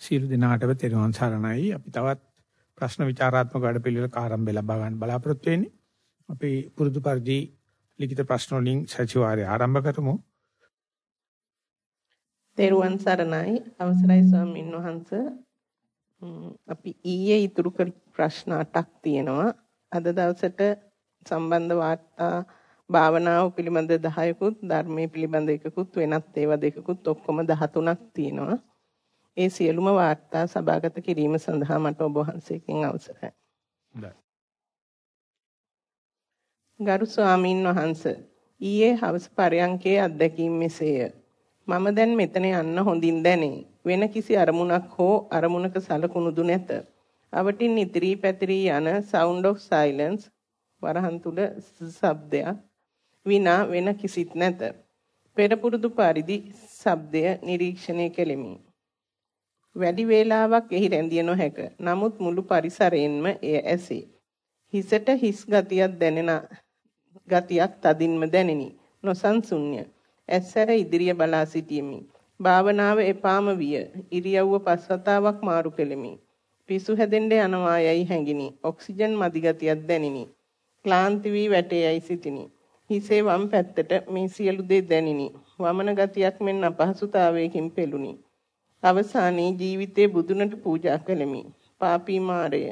සියලු දෙනාටම තෙරුවන් සරණයි. අපි තවත් ප්‍රශ්න විචාරාත්මක වැඩපිළිවෙලක ආරම්භය ලබා ගන්න බලාපොරොත්තු වෙන්නේ. අපි පුරුදු පරිදි ලිඛිත ප්‍රශ්න වලින් සතිವಾರය ආරම්භ කරමු. තෙරුවන් සරණයි. අවසරයි ස්වාමීන් වහන්ස. අපි ඊයේ ඉතුරු කර ප්‍රශ්න 8ක් තියෙනවා. අද දවසට සම්බන්ධ වාර්තා භාවනාව පිළිබඳ 10කුත් ධර්මයේ පිළිබඳ එකකුත් වෙනත් ඒවා දෙකකුත් ඔක්කොම 13ක් තියෙනවා. ඒ සියලුම වාර්තා සභාගත කිරීම සඳහා මට ඔබ වහන්සේකින් අවසරයි. ගරු ස්වාමින් වහන්සේ ඊයේ හවස පරයන්කේ අත්දැකීම් මෙසේය. මම දැන් මෙතන යන්න හොඳින් දැනේ. වෙන කිසි අරමුණක් හෝ අරමුණක සලකුණුදු නැත. අවටින් ඉතිරි පැතිරී යන sound of silence වරහන් තුල ශබ්දයක් විනා වෙන කිසිත් නැත. පෙර පුරුදු පරිදි ශබ්දය නිරීක්ෂණය කෙලිමි. වැඩි වේලාවක් එහි රැඳිය නොහැක. නමුත් මුළු පරිසරයෙන්ම එය ඇසේ. හිසට හිස් ගතියක් දැනෙන ගතියක් තදින්ම දැනිනි. නොසන්සුන්්‍ය. ඇස්සර ඉදිරිය බලා සිටීමි. භාවනාව එපාම විය. ඉරියව්ව පස්වතාවක් මාරු කෙලිමි. පිසු හැදෙන්න යනවා යයි හැඟිනි. ඔක්සිජන් මදි ගතියක් දැනිනි. ක්ලාන්ති වී වැටේයයි සිටිනි. හිසේ වම් පැත්තට මේ සියලු දේ දැනිනි. වමන ගතියක් මෙන් අපහසුතාවයකින් පෙළුණි. අවසානයේ ජීවිතේ බුදුනට පූජා කළෙමි. පාපී මාරය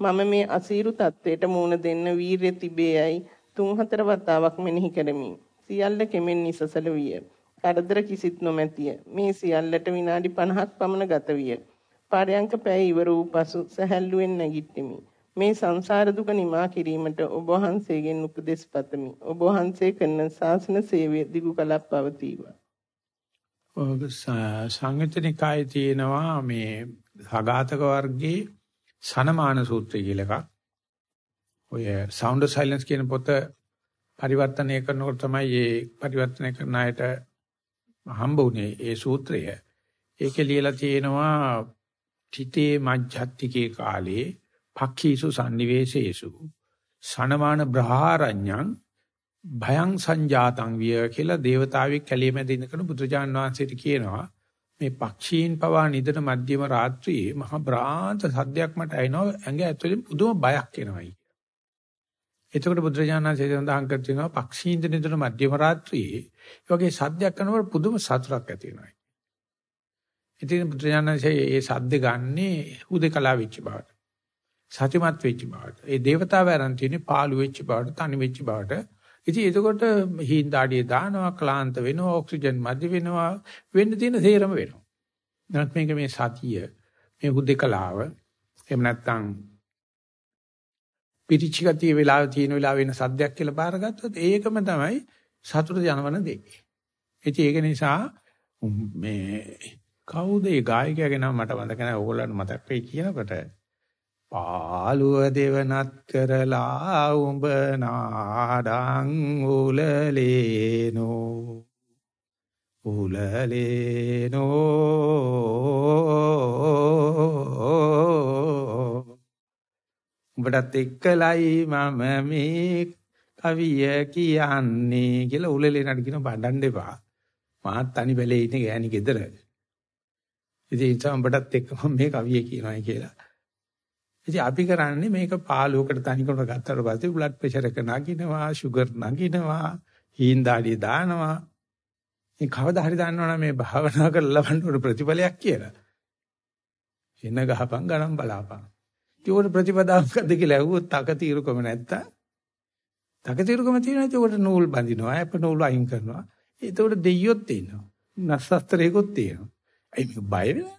මම මේ අසීරු තත්වයට මුහුණ දෙන්න වීරිය තිබේයයි තුන් හතර වතාවක් මෙනෙහි කරමි. සියල්ල කෙමෙන් නිසසල විය. කරදර කිසිත් නොමැතිය. මේ සියල්ලට විනාඩි 50ක් පමණ ගත විය. පාරයන්ක පැය ඉවර වූ පසු සැහැල්ලුවෙන් නැගිටිමි. මේ සංසාර දුක නිමා කිරීමට ඔබ වහන්සේගෙන් උපදෙස් පතමි. ඔබ වහන්සේ කරන ශාසන සේවය දිගු කලක් පවතීවා. සංයුතනිකායේ තියෙනවා මේ සගාතක වර්ගයේ සනමාන සූත්‍රය කියලා එකක්. ඔය sound of silence කියන පොත පරිවර්තනය කරනකොට තමයි මේ පරිවර්තනය කරන අයට හම්බ වුනේ ඒ සූත්‍රය. ඒකේ ලියලා තියෙනවා තිතේ මජ්ජත්තිකේ කාලේ පක්ඛීසු sannivesesu සනමාන බ්‍රහාරඤ්ඤං භයං සංජාතං විය කියලා දේවතාවෙක් කැළිය මැද ඉඳගෙන බුදුජාන් වහන්සේට කියනවා මේ පක්ෂීන් පවා නිදන මධ්‍යම රාත්‍රියේ මහ බ්‍රාන්ත සද්දයක් මට ඇහෙනවා ඇඟ ඇතුලෙන් පුදුම බයක් එනවායි. එතකොට බුදුරජාණන් වහන්සේ සඳහන් කර තියෙනවා පක්ෂීන් නිදන මධ්‍යම රාත්‍රියේ ඒ වගේ සද්දයක් කරනකොට පුදුම සතුටක් ඇති වෙනවා. ඉතින් බුදුරජාණන් වහන්සේ මේ සද්ද ගන්නේ හුදකලා වෙච්ච බවට. සතිමත් වෙච්ච බවට. ඒ దేవතාව ආරන් තියෙන්නේ පාළු වෙච්ච බවට, තනි වෙච්ච බවට ඉතින් එතකොට හීන් දාඩිය දානවා ක්ලාන්ත වෙනවා ඔක්සිජන් මදි වෙනවා වෙන්න තියෙන තේරම වෙනවා. නැත්නම් මේක මේ සතිය මේ හුදේකලාව එහෙම නැත්නම් පිටිචිගතිය වෙලාව තියෙන වෙලාව වෙන සද්දයක් කියලා බාරගත්තොත් ඒකම තමයි සතුට ජනවන දෙය. ඉතින් ඒක නිසා මේ කවුද ඒ ගායකයාගේ නම මට මතක නැහැ ඕගොල්ලන්ට මතක් වෙයි කියනකොට පාළුව දෙවනත් කරලා උඹ නාඩං උලලේනෝ. උලලේනෝ. උඹටත් එක්කලයි මම මේ කවිය කියන්නේ කියලා උලලේනට කියන බඩන්න එපා. මාත් තනි බැලේ ඉන්නේ ගෑණි ගෙදර. ඉතින් ඒ නිසා උඹටත් එක්ක මම මේ කවිය කියනවායි කියලා. ඉතින් අපි කරන්නේ මේක පාළුවකට තනිකරට ගත්තට පස්සේ බ්ලඩ් ප්‍රෙෂර් එක නගිනවා, ෂුගර් නගිනවා, හීන් දාඩිය දානවා. මේ කවදා හරි දන්නවනම් මේ භාවනා කරලා ලබන්න උන ප්‍රතිඵලයක් කියලා. එන ගහපන් ගණන් බලාපන්. ඒකට ප්‍රතිපදාවක්ද කියලා ඇහුවොත් තක తీරුකම නැත්තම් තක తీරුකම තියෙනවා ඒකට නූල් බඳිනවා, අප නූල් අයින් කරනවා. ඒකට දෙයියොත් ඉන්නවා. නස්සස්තරේකොත් තියෙනවා. අයි මේක බය වෙනවා.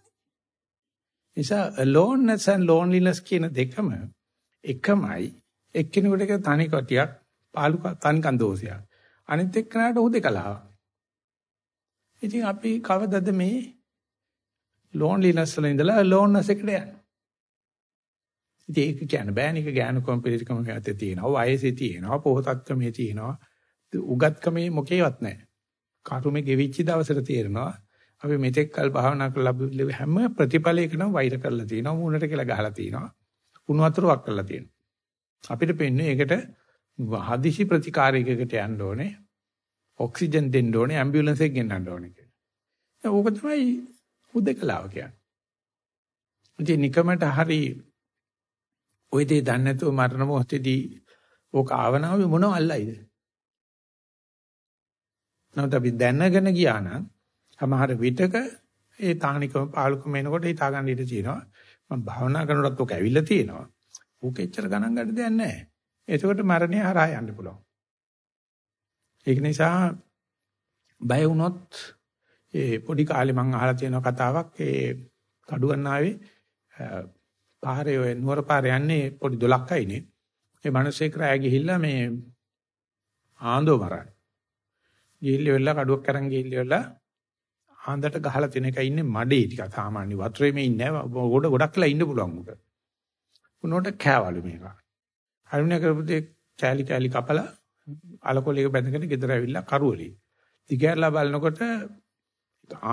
නිසා aloneness and loneliness කියන දෙකම එකමයි. එක්කිනෙකුට එක තනි කටියක් පාලු තනිකන් දෝෂයක්. අනිත් එක්කනට හුදකලාව ඉතින් අපි කවදද මේ loneliness වල ඉඳලා aloneness එකට යන්නේ? ඉතින් ඒක කියන්න බෑනේ. ඒක ඥානකම් පිළිකම යතේ තියෙනවා. වයසේ තියෙනවා පොහොසත්කමේ තියෙනවා. උගත්කමේ මොකේවත් නැහැ. කරුමේ ගෙවිච්ච දවසට තේරෙනවා අපි මෙතෙක් කල් භාවනා කරලා හැම ප්‍රතිඵලයකම වෛර කරලා තියෙනවා මූණට කියලා ගහලා තියෙනවා කුණු වතුරක් කරලා තියෙනවා අපිට පෙන්නේ ඒකට හදිසි ප්‍රතිකාරයකට යන්න ඕනේ ඔක්සිජන් දෙන්න ඕනේ ඇම්බියුලන්ස් එක ගෙන්නන්න ඕනේ කියලා. ඕක තමයි උදකලාව කියන්නේ. ඉතින් නිකමට හරි ওই දේ දන්නේ නැතුව මරණ මොහොතේදී ඕක ආවනාව මොනව අල්ලයිද? නැවත අපි දැනගෙන ගියා නම් සමහර විටක ඒ තානිකම පාලුකම එනකොට හිතා ගන්න ඉඩ තියෙනවා. මම භාවනා කරනකොටත් ඔක ඇවිල්ලා තියෙනවා. ඕක එච්චර ගණන් ගන්න දෙයක් නැහැ. එතකොට මරණය හරහා යන්න පුළුවන්. ඒක නිසා බය වුණොත් ඒ පොඩි කාලේ මම අහලා තියෙන කතාවක් ඒ කඩුවන්නාවේ පාරේ ඔය නුවර පාරේ යන්නේ පොඩි දොලක් අයිනේ. ඒ මිනිස්සේ කරා ගිහිල්ලා මේ ආන්දෝ මරන්න. ගිහිල්ලා වෙලා කඩුවක් අරන් ගිහිල්ලා ආන්දට ගහලා තියෙන එක ඉන්නේ මඩේ ටික සාමාන්‍ය වතුරේ මේ ඉන්නේ නැහැ. ගොඩ ගොඩක්ලා ඉන්න පුළුවන් උට. උනෝට කෑවලු මේක. හරිනේ කරපුදී කෑලි කෑලි කපලා අලකොලේක බැඳගෙන ගෙදර ඇවිල්ලා කරුවලි. දිගහැරලා බලනකොට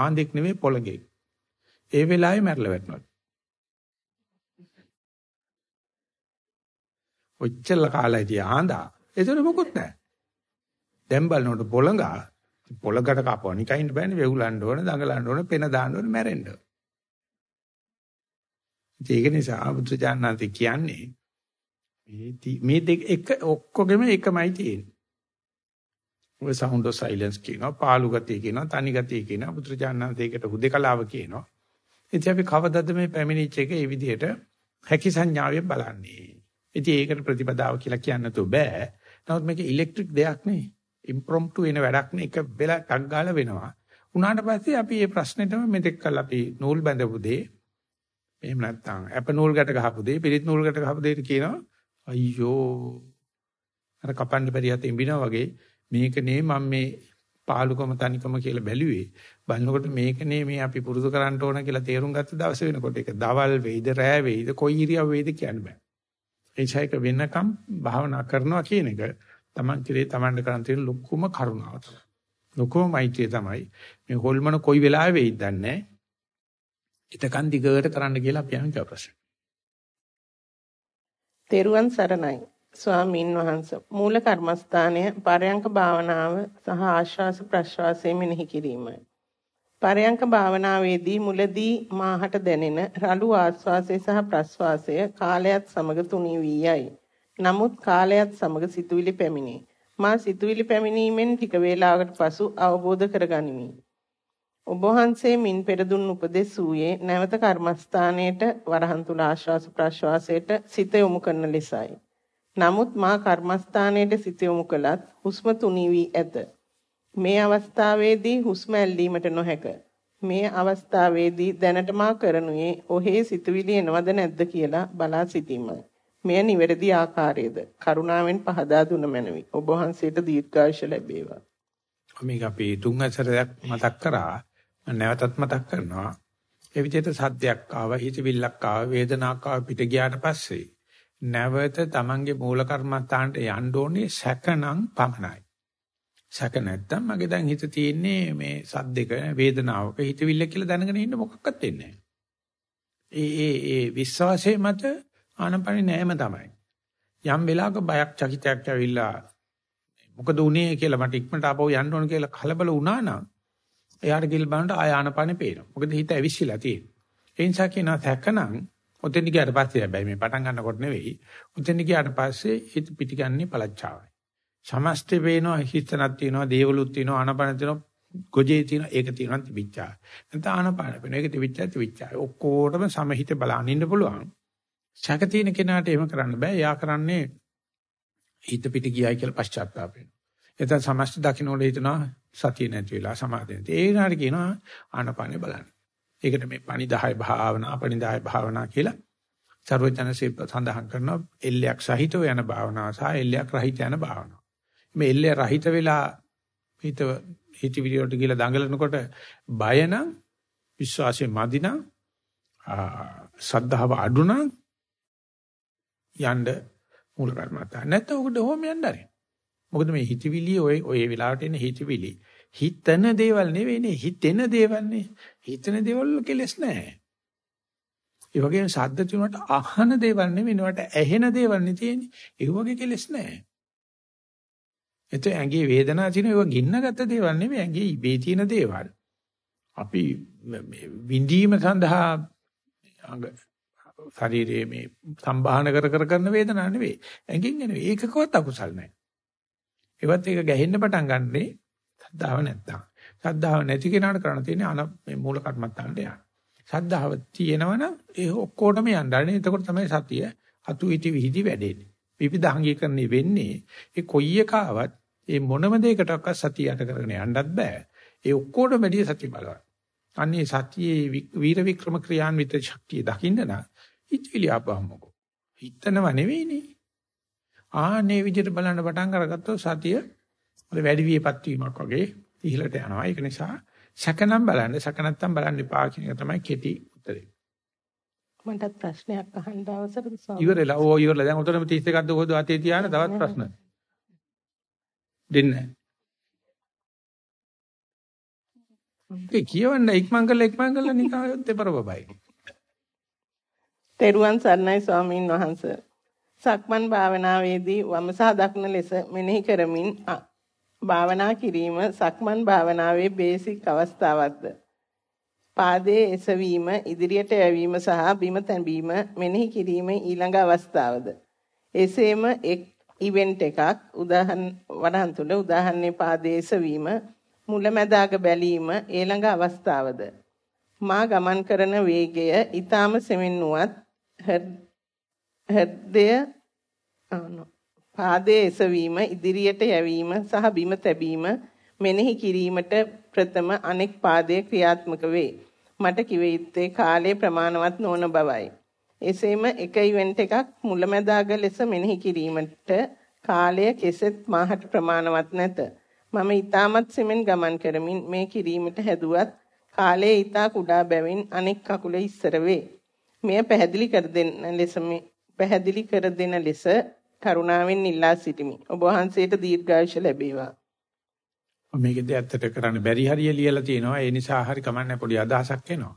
ආන්දෙක් නෙමෙයි පොළගේ. ඒ වෙලාවේ මැරලා වැටෙනවා. ඔච්චර කාලයි තියා ආන්දා. ඒතර මොකුත් නැහැ. දැන් බලනකොට පොළඟා පොළකට කපුවා නිකයින් බෑනේ වෙවුලන්න ඕන, දඟලන්න ඕන, පෙන දාන්න ඕන, මැරෙන්න. ඒක නිසා බුදුචානන්ති කියන්නේ මේ මේ දෙක එක ඔක්කොගෙම එකමයි තියෙන්නේ. ඔය sound of silence කියනවා, පාළු ගතිය කියනවා, තනි ගතිය කියනවා, බුදුචානන්තේකට හුදේකලාව කියනවා. ඉතින් අපි කවදද මේ පැමිණිච්ච එක මේ විදිහට හැකි සංඥාවෙන් බලන්නේ. ඉතින් ඒකට ප්‍රතිපදාව කියලා කියන්න තු බෑ. නමුත් මේක ඉලෙක්ට්‍රික් දෙයක් නේ. ඉම්ප්‍රොම්ප්ටු වෙන වැඩක් නේ. එක වෙලා ටක් ගාලා වෙනවා. උනාට පස්සේ අපි මේ ප්‍රශ්නෙටම මෙතෙක් කල් අපි නූල් බැඳපු දේ එහෙම නැත්නම් අප නූල් ගැට ගහපු දේ පිරිත් නූල් ගැට ගහපු දෙයට කියනවා අයියෝ අර කපන්න පරියත් ඉඹිනා වගේ මේක නේ මම මේ පාලුකම තනිකම කියලා බැලුවේ බලනකොට මේකනේ මේ අපි පුරුදු කරන්න ඕන කියලා තේරුම් ගත්ත දවස වෙනකොට ඒක දවල් වෙයිද රෑ වෙයිද කොයි ඉරියව් වෙයිද කියන්න බෑ එයිසයික වෙනකම් භාවනා කරනවා කියන එක Taman කිරේ Tamanට කරන් තියෙන ලොකුම කරුණාව තමයි. ලොකුම මෛත්‍රිය තමයි. මේ හොල්මන කොයි වෙලාවෙ වෙයිද දන්නේ ඉතකන් දිගට කරන්න කියලා අපි යන්නේ ප්‍රශ්න. තෙරුවන් සරණයි. ස්වාමීන් වහන්ස මූල කර්මස්ථානය පරයන්ක භාවනාව සහ ආශ්වාස ප්‍රශ්වාසයේ මෙනෙහි කිරීමයි. පරයන්ක භාවනාවේදී මුලදී මාහට දැනෙන රළු ආස්වාසය සහ ප්‍රස්වාසය කාලයත් සමග තුනී වී යයි. නමුත් කාලයත් සමග සිතුවිලි පැමිණේ. මා සිතුවිලි පැමිණීමෙන් ටික වේලාවකට පසු අවබෝධ කරගනිමි. ඔබ වහන්සේ මින් පෙර දුන් උපදෙස් වූයේ නැවත කර්මස්ථානයේට වරහන් තුල ආශ්වාස ප්‍රශ්වාසයට සිත යොමු කරන ලෙසයි. නමුත් මා කර්මස්ථානයේට සිත යොමු කළත් හුස්ම තුනී වී ඇත. මේ අවස්ථාවේදී හුස්ම ඇල්ලීමට නොහැක. මේ අවස්ථාවේදී දැනට මා කරනුයේ ඔහේ සිතුවිලි එනවද නැද්ද කියලා බලා සිටීමයි. මෙය නිවැරදි ආකාරයේද කරුණාවෙන් පහදා දුන මැනවි. ඔබ වහන්සේට දීර්ඝායුෂ ලැබේවා. මේක අපි තුන් හතරක් මතක් කරා. නැවතත් මතක් කරනවා. ඒ විදිහට සද්දයක් ආව, හිතවිල්ලක් ආව, වේදනාවක් ආව පිට ගියාට පස්සේ නැවත Tamange මූල කර්මත්තාන්ට යන්න ඕනේ සැකනම් පමණයි. සැක නැත්තම් මගේ දැන් හිත තියෙන්නේ මේ සද්දක වේදනාවක හිතවිල්ල කියලා දැනගෙන ඉන්න මොකක්වත් වෙන්නේ ඒ ඒ ඒ විශ්වාසයේ මත ආනපනේ නෑම තමයි. යම් වෙලාවක බයක් චකිතයක් ඇවිල්ලා මොකද උනේ කියලා මට ඉක්මනට ආපහු යන්න ඕන කියලා කලබල වුණා නම් එයාට ගිල් බලනට ආය ආනපනේ පේනවා. මොකද හිත ඇවිස්සලා තියෙන්නේ. ඒ නිසා කියනවා සැකනම් ඔතෙන් ගියාට පස්සේ හැබැයි මේ පටන් ගන්නකොට නෙවෙයි. ඔතෙන් ගියාට පස්සේ හිත පිටිගන්නේ පළච්චාවයි. සමස්තේ වේනවා හිතනක් තියෙනවා දේවලුත් තියෙනවා ආනපන තියෙනවා ගොජේ තියෙනවා ඒක තියෙනවා තිබිච්චා. නැත්නම් ආනපන වෙන ඒක තිබිච්චා තිබිච්චා. ඔක්කොටම සමහිත බලන්න ඉන්න පුළුවන්. ශක තියෙන කෙනාට එහෙම කරන්න බෑ. යා කරන්නේ හිත පිට ගියයි කියලා පශ්චාත්තාප වෙනවා. එතන සමස්ත දකින්නෝල හිතනවා සතිය නැති වෙලා සමාධිය නැති. ඒ නාට කියනවා ආනපනේ බලන්න. ඒකට මේ පණිදාය භාවනා පණිදාය භාවනා කියලා සර්වඥන්සේ සඳහන් කරනවා එල්ලයක් සහිතව යන භාවනාව සහ එල්ලයක් රහිත යන භාවනාව. මේ එල්ලේ රහිත වෙලා හිත හිතවිලි වලට ගිහලා දඟලනකොට බය නම් විශ්වාසය මදි නම් සද්ධාව අඩු නම් යන්න මූල කර්මත නැත්නම් උකට ඕම යන්න ආරේ මොකද මේ හිතවිලි ඔය ඔය වෙලාවට එන හිතවිලි. හිතන දේවල් නෙවෙයිනේ හිතෙන දේවල් නේ. හිතන දේවල් කෙලස් නැහැ. ඒ වගේම ශබ්ද තුනට අහන දේවල් නෙවෙයි නවට ඇහෙන දේවල් නේ තියෙන්නේ. ඒ වගේ කෙලස් නැහැ. එතකොට ඇඟේ වේදනාව තියෙන ඒවා ගින්නගත්ත දේවල් නෙමෙයි ඇඟේ ඉබේ තියෙන දේවල්. අපි විඳීම සඳහා ශරීරයේ මේ සම්බාහන කර කර කරන වේදනාවක් නෙවෙයි. ඇඟෙන් එන ඒකකවත් අකුසල් නැහැ. ඒවත් ඒක ගැහෙන්න පටන් ගන්නනේ සද්ධාව නැත්තම්. සද්ධාව නැති කෙනාට කරන්න තියෙන්නේ අන මේ මූල කර්මත්තාන්ට යන්න. සද්ධාව තියෙනවනම් ඒ ඔක්කොටම යන්න. අනේ එතකොට තමයි සතිය අතු ඉති විහිදි වැඩෙන්නේ. විවිධාංගීකරණය වෙන්නේ ඒ කොයි එකාවත් ඒ මොනම දෙයකටවත් සතිය යට කරගෙන යන්නත් බෑ. ඒ ඔක්කොටම වැඩි සතිය බලවත්. අන්නේ සතියේ වීර වික්‍රම ක්‍රියාන්විත ශක්තිය දකින්න නම් හිතවිලි ආපහමකෝ. හිතනව නෙවෙයිනේ. ආනේ විදිහට බලන්න පටන් අරගත්තොත් සතිය අර වැඩි වියපත් වීමක් වගේ ඉහළට යනවා. ඒක නිසා සැකනම් බලන්න සැක නැත්තම් බලන්න එපා කියන එක තමයි කෙටි උත්තරේ. මටත් ප්‍රශ්නයක් අහන්න අවසරද ස්වාමී? ඉවරලා ඕ ඉවරලා දැන් උතරම 31ක්ද කොහොද අතේ තියාන තවත් ප්‍රශ්න. දෙන්නේ ඒ කියවන්න ඉක්මන් කරලා ඉක්මන් කරලා නිකන් දෙපර බබයි. තෙරුවන් සරණයි ස්වාමීන් වහන්ස. සක්මන් භාවනාවේදී වම සහ දකුණ ලෙස මෙනෙහි කරමින් භාවනා කිරීම සක්මන් භාවනාවේ බේසික් අවස්ථාවක්ද. පාදයේ එසවීම, ඉදිරියට යැවීම සහ බිම තැබීම මෙනෙහි කිරීම ඊළඟ අවස්ථාවද. එසේම එක් ඉවෙන්ට් එකක් උදාහරණ වඩහන් තුල උදාහරණේ පාදයේ එසවීම මුලැමැදාග බැලීම ඊළඟ අවස්ථාවද. මා ගමන් කරන වේගය ඊටාම සෙමින් නුවත් හෘදය පාදයේ එසවීම ඉදිරියට යැවීම සහ බිම තැබීම මෙනෙහි කිරීමට ප්‍රථම අනෙක් පාදයේ ක්‍රියාත්මක වේ. මට කිව යුත්තේ කාලය ප්‍රමාණවත් නොවන බවයි. එසේම එක ඉවෙන්ට් එකක් මුලැමැදාග ලෙස මෙනෙහි කිරීමට කාලය කෙසෙත් මාහට ප්‍රමාණවත් නැත. මම ඊටමත් සෙමෙන් ගමන් කරමින් මේ කිරීමට හැදුවත් කාලයේ ඊටා කුඩා බැවින් අනෙක් කකුල ඉස්සර වේ. මෙය පැහැදිලි කර දෙන්න ලෙස පැහැදිලි කර දෙන ලෙස කරුණාවෙන් ඉල්ලා සිටිමි. ඔබ වහන්සේට දීර්ඝායුෂ ලැබේවා. මේකෙදී ඇත්තට කරන්න බැරි හරිය ලියලා තියෙනවා. ඒ නිසා හරි කමන්නේ පොඩි අදහසක් එනවා.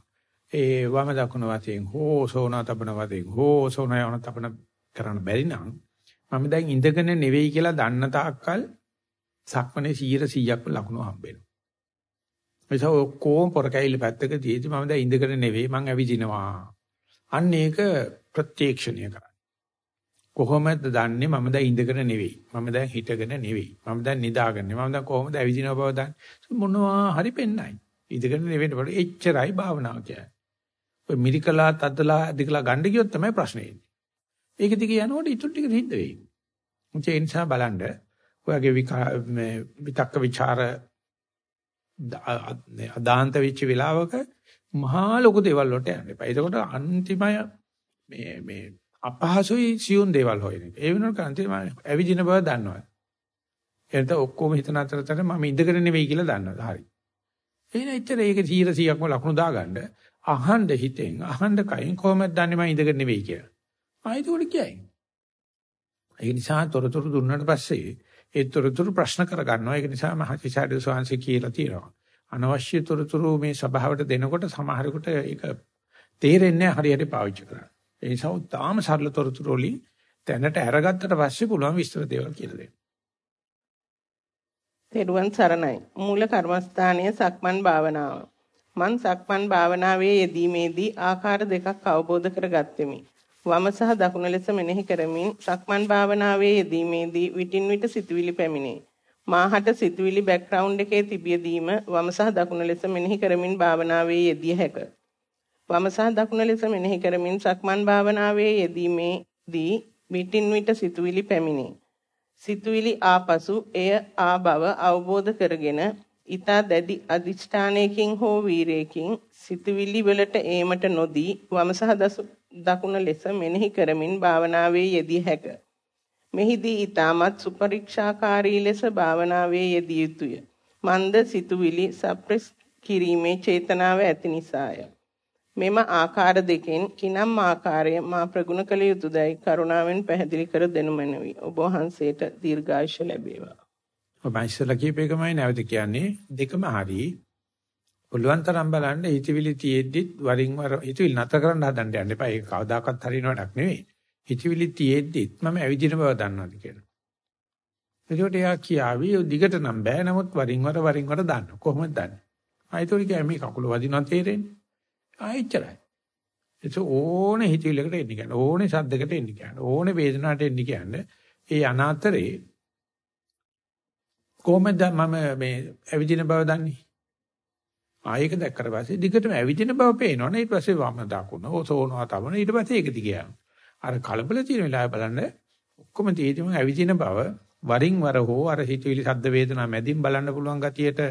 ඒ වම දකුණ වශයෙන් හෝ සෝනා තබන වශයෙන් හෝ සෝනා යන තබන කරන්න බැරි නම් මම දැන් ඉඳගෙන නෙවෙයි කියලා දන්න තාක්කල් සක්මනේ 100%ක්ම ලකුණු හම්බෙනවා. එතකොට ඔක්කොම පොරකැයිලි පැත්තක තියෙදි මම දැන් ඉඳගෙන නෙවෙයි මං ඇවිදිනවා. අන්න ඒක ප්‍රත්‍යක්ෂණය කරා. කොහොමද දන්නේ මම දැන් ඉඳගෙන නෙවෙයි. මම දැන් හිටගෙන නෙවෙයි. මම දැන් නිදාගෙන නෙවෙයි. මම දැන් කොහොමද ඇවිදිනව බව දන්නේ? මොනවා හරි පෙන්නයි. ඉඳගෙන නෙවෙයි බඩ එච්චරයි භාවනාව කියන්නේ. ඔය මිරිකලා තද්දලා දිකලා ගන්න ගියොත් තමයි ප්‍රශ්නේ එන්නේ. ඒක දිගේ යනකොට ඊටු ටික සිද්ධ වෙයි. ඒ නිසා බලන්න ඔයගේ විතක්ක ਵਿਚාර අදාන්ත වෙච්ච වෙලාවක මහා ලොකු දේවල් වලට යන්න එපා. එතකොට අන්තිමය මේ මේ අපහසුයි සියුම් දේවල් හොයන එක. ඒ වෙනකොට අන්තිම ඇවිදින බව දන්නවා. එතන ඔක්කොම හිතන අතරතර මම ඉඳගෙන නෙවෙයි කියලා දන්නවා. හරි. එහෙනම් එච්චර ඒක 100%ක්ම ලකුණු දාගන්න අහන්න හිතෙන් අහන්න කයින් කොහොමද දන්නේ මම ඉඳගෙන නෙවෙයි කියලා. ආයෙත් උඩ කියයි. ඒ නිසා තොරතුරු දුන්නාට පස්සේ ඒ තොරතුරු ප්‍රශ්න කරගන්නවා. ඒක නිසා මහසිසාරද සෝංශي කියලා තියෙනවා. අනවශ්‍ය තොරතුරු මේ සභාවට දෙනකොට සමහරෙකුට ඒක තේරෙන්නේ හරියට පාවිච්චි කරන්න. ඒ නිසා තාම සරල තොරතුරු වලින් දැනට අරගත්තට පස්සේ පුළුවන් විස්තර දේවල් කියලා දෙන්න. තෙරුවන් සරණයි. මූල කර්මස්ථානයේ සක්මන් භාවනාව. මන් සක්මන් භාවනාවේ යෙදීමේදී ආකාර දෙකක් අවබෝධ කරගත්ෙමි. වම සහ දකුණ ලෙස මෙනෙහි කරමින් සක්මන් භාවනාවේ යෙදීමේදී විටින් විට සිතුවිලි පැමිණේ. මාහට සිතුවිලි බෑග්ග්‍රවුන්ඩ් එකේ තිබියදීම වම සහ දකුණ ලෙස මෙනෙහි කරමින් භාවනාවේ යෙදිය හැක. වම සහ දකුණ ලෙස මෙනෙහි කරමින් සක්මන් භාවනාවේ යෙදීමේදී විටින් විට සිතුවිලි පැමිණේ. සිතුවිලි ආපසු එය ආ බව අවබෝධ කරගෙන ඊතා දැඩි අදිෂ්ඨානයකින් හෝ වීරයකින් සිතුවිලි වලට ඒමට නොදී වම සහ දකුණ ලෙස මෙනෙහි කරමින් භාවනාවේ යෙදිය හැක. මෙහිදී ඊටමත් සුපරීක්ෂාකාරී ලෙස භාවනාවේ යෙදිය යුතුය. මන්ද සිතුවිලි සප්‍රෙස් කිරීමේ චේතනාව ඇති නිසාය. මෙම ආකාර දෙකෙන් කිනම් ආකාරය මා ප්‍රගුණ කළ යුතුයදයි කරුණාවෙන් පැහැදිලි කර දෙනු මැනවි. ඔබ වහන්සේට දීර්ඝායුෂ ලැබේවා. ඔබ ඉස්සලා කියපේකමයි නැවත කියන්නේ දෙකම හරි. පුළුවන් තරම් බලන්න හිතවිලි තියෙද්දිත් වරින් වර හිතවිලි නැතර කරන්න හදන්න යන්න එපා. ඒක කවදාකවත් හරියන වැඩක් නෙවෙයි. හිතවිලි තියෙද්දිත් මම ඇවිදින බව දන්නවාද කියලා. එතකොට එයා කියාවි දිගට නම් බෑ නමුත් වරින් වර වරින් වර දාන්න. කොහොමද දන්නේ? ආයතෝරි කියන්නේ මේ කකුල වදිනවා තේරෙන්නේ. ආයෙච්චරයි. ඒක ඕනේ හිතවිලකට එන්න කියන්නේ. ඕනේ සද්දකට එන්න කියන්නේ. ඕනේ වේදනාවට එන්න කියන්නේ. ඒ අනාතරේ කොහොමද මම මේ ඇවිදින බව දන්නේ? ආයෙක දැක්කට පස්සේ දිගටම ඇවිදින බව පේනවනේ. ඊට පස්සේ වම දකුණ ඔසෝනවා තමන ඊට පස්සේ ඒක දිග යනවා. අර කලබල තියෙන වෙලාව බලන්න ඔක්කොම තියෙදිම ඇවිදින බව වරින් වර හෝ අර හිතවිලි සද්ද වේදනා මැදින් බලන්න පුළුවන් ගතියට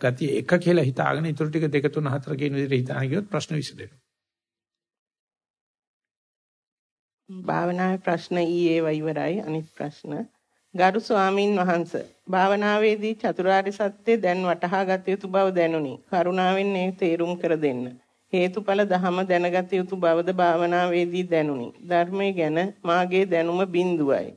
ගතිය එක කියලා හිතාගෙන ඊටු ටික 2 3 4 කියන විදිහට හිතාන ගියොත් ප්‍රශ්න විසඳෙනවා. භාවනාවේ ප්‍රශ්න ඊයේ ඉවරයි අනිත් ප්‍රශ්න ගරු ස්වාමින් වහන්ස භාවනාවේදී චතුරාර්ය සත්‍ය දැන් වටහා ගත යුතු බව දැනුනි කරුණාවෙන් මේ තේරුම් කර දෙන්න හේතුඵල ධම දැනගත යුතු බවද භාවනාවේදී දැනුනි ධර්මයේ ගැන මාගේ දැනුම බිඳුවයි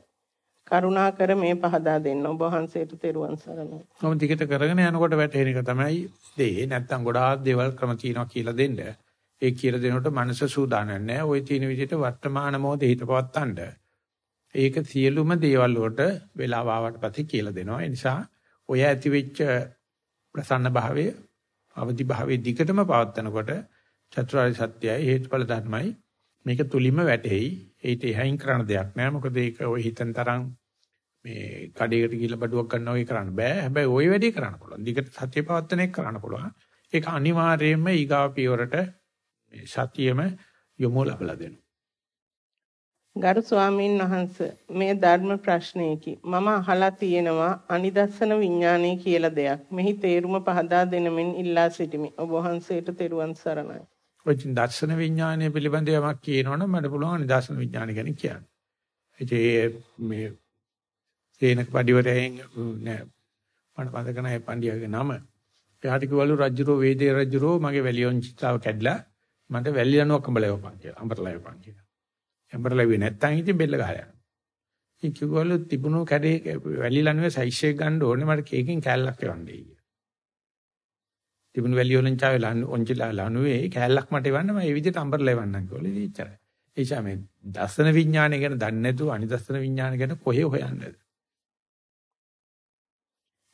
කරුණාකර මේ පහදා දෙන්න ඔබ වහන්සේට තෙරුවන් සරණයි. කොහොම දිගට කරගෙන යනකොට වැටෙන එක තමයි දෙේ නැත්තම් ගොඩාක් දේවල් ක්‍රම තියෙනවා කියලා දෙන්න. ඒ කියලා දෙනකොට මනස සූදානම් නැහැ. ওই තියෙන විදිහට වර්තමාන මොහොතේ හිත පවත්තන්න. ඒක සියලුම දේවල් වලට වෙලාව ආවට පස්සේ කියලා දෙනවා. ඒ නිසා ඔය ඇති වෙච්ච ප්‍රසන්න භාවය අවදි භාවයේ දිගටම පවත්නකොට චතුරාර්ය සත්‍යයයි හේතුඵල ධර්මයි මේක තුලින්ම වැටෙයි. ඒිට එහයින් කරන්න දෙයක් නෑ. මොකද ඒක ඔය හිතෙන් තරම් මේ කඩේකට ගිහිල්ලා බඩුවක් ගන්නවා වගේ කරන්න බෑ. හැබැයි ওই වැඩේ කරන්න පුළුවන්. දිගට සත්‍ය පවත්න එක කරන්න පුළුවන්. ඒක අනිවාර්යයෙන්ම ඊගාව පියවරට මේ සතියෙම යොමු ලබලා දෙනවා. ගරු ස්වාමීන් වහන්ස මේ ධර්ම ප්‍රශ්නයකි. මම අහලා තියෙනවා අනිදස්සන විඥානය කියලා දෙයක්. මෙහි තේරුම පහදා දෙනමින් ඉල්ලා සිටිමි. ඔබ වහන්සේට තෙරුවන් සරණයි. ඔය දර්ශන විඥානය පිළිබඳව යමක් කියනවනම් මට පුළුවන් අනිදස්සන විඥානය ගැන කියන්න. ඉතින් මේ සේනක පඩිවරයෙන් නෑ මට මතක නැහැ පණ්ඩියාගේ නම. එයාට කිව්වලු රජුරෝ වේදේ රජුරෝ මගේ වැලියොන් චිත්තාව කැඩලා මට වැලි ලනුවක් අඹලා යවපන් කියලා. අඹරලා යවපන් කියලා. අඹරලා වෙන්නේ නැත්තම් ඉතින් බෙල්ල ගහලා යනවා. ඉතින් කිව්වලු තිබුණු කැඩේ වැලි ලනුවේ සයිස් එක ගන්න ඕනේ මට කේකින් කෑල්ලක් එවන්නයි කියලා. තිබුණු වැලි වලින් චාවේ ලනු ඔන්චිලා ලනුවේ කෑල්ලක් මට එවන්න මම ඒ විදිහට අඹරලා එවන්නම් කියලා. ඉතින් එච්චරයි. ඒ නිසා මේ දර්ශන විඥානය ගැන දන්නේ නැතුව අනිදර්ශන විඥානය ගැන කොහේ හොයන්නද?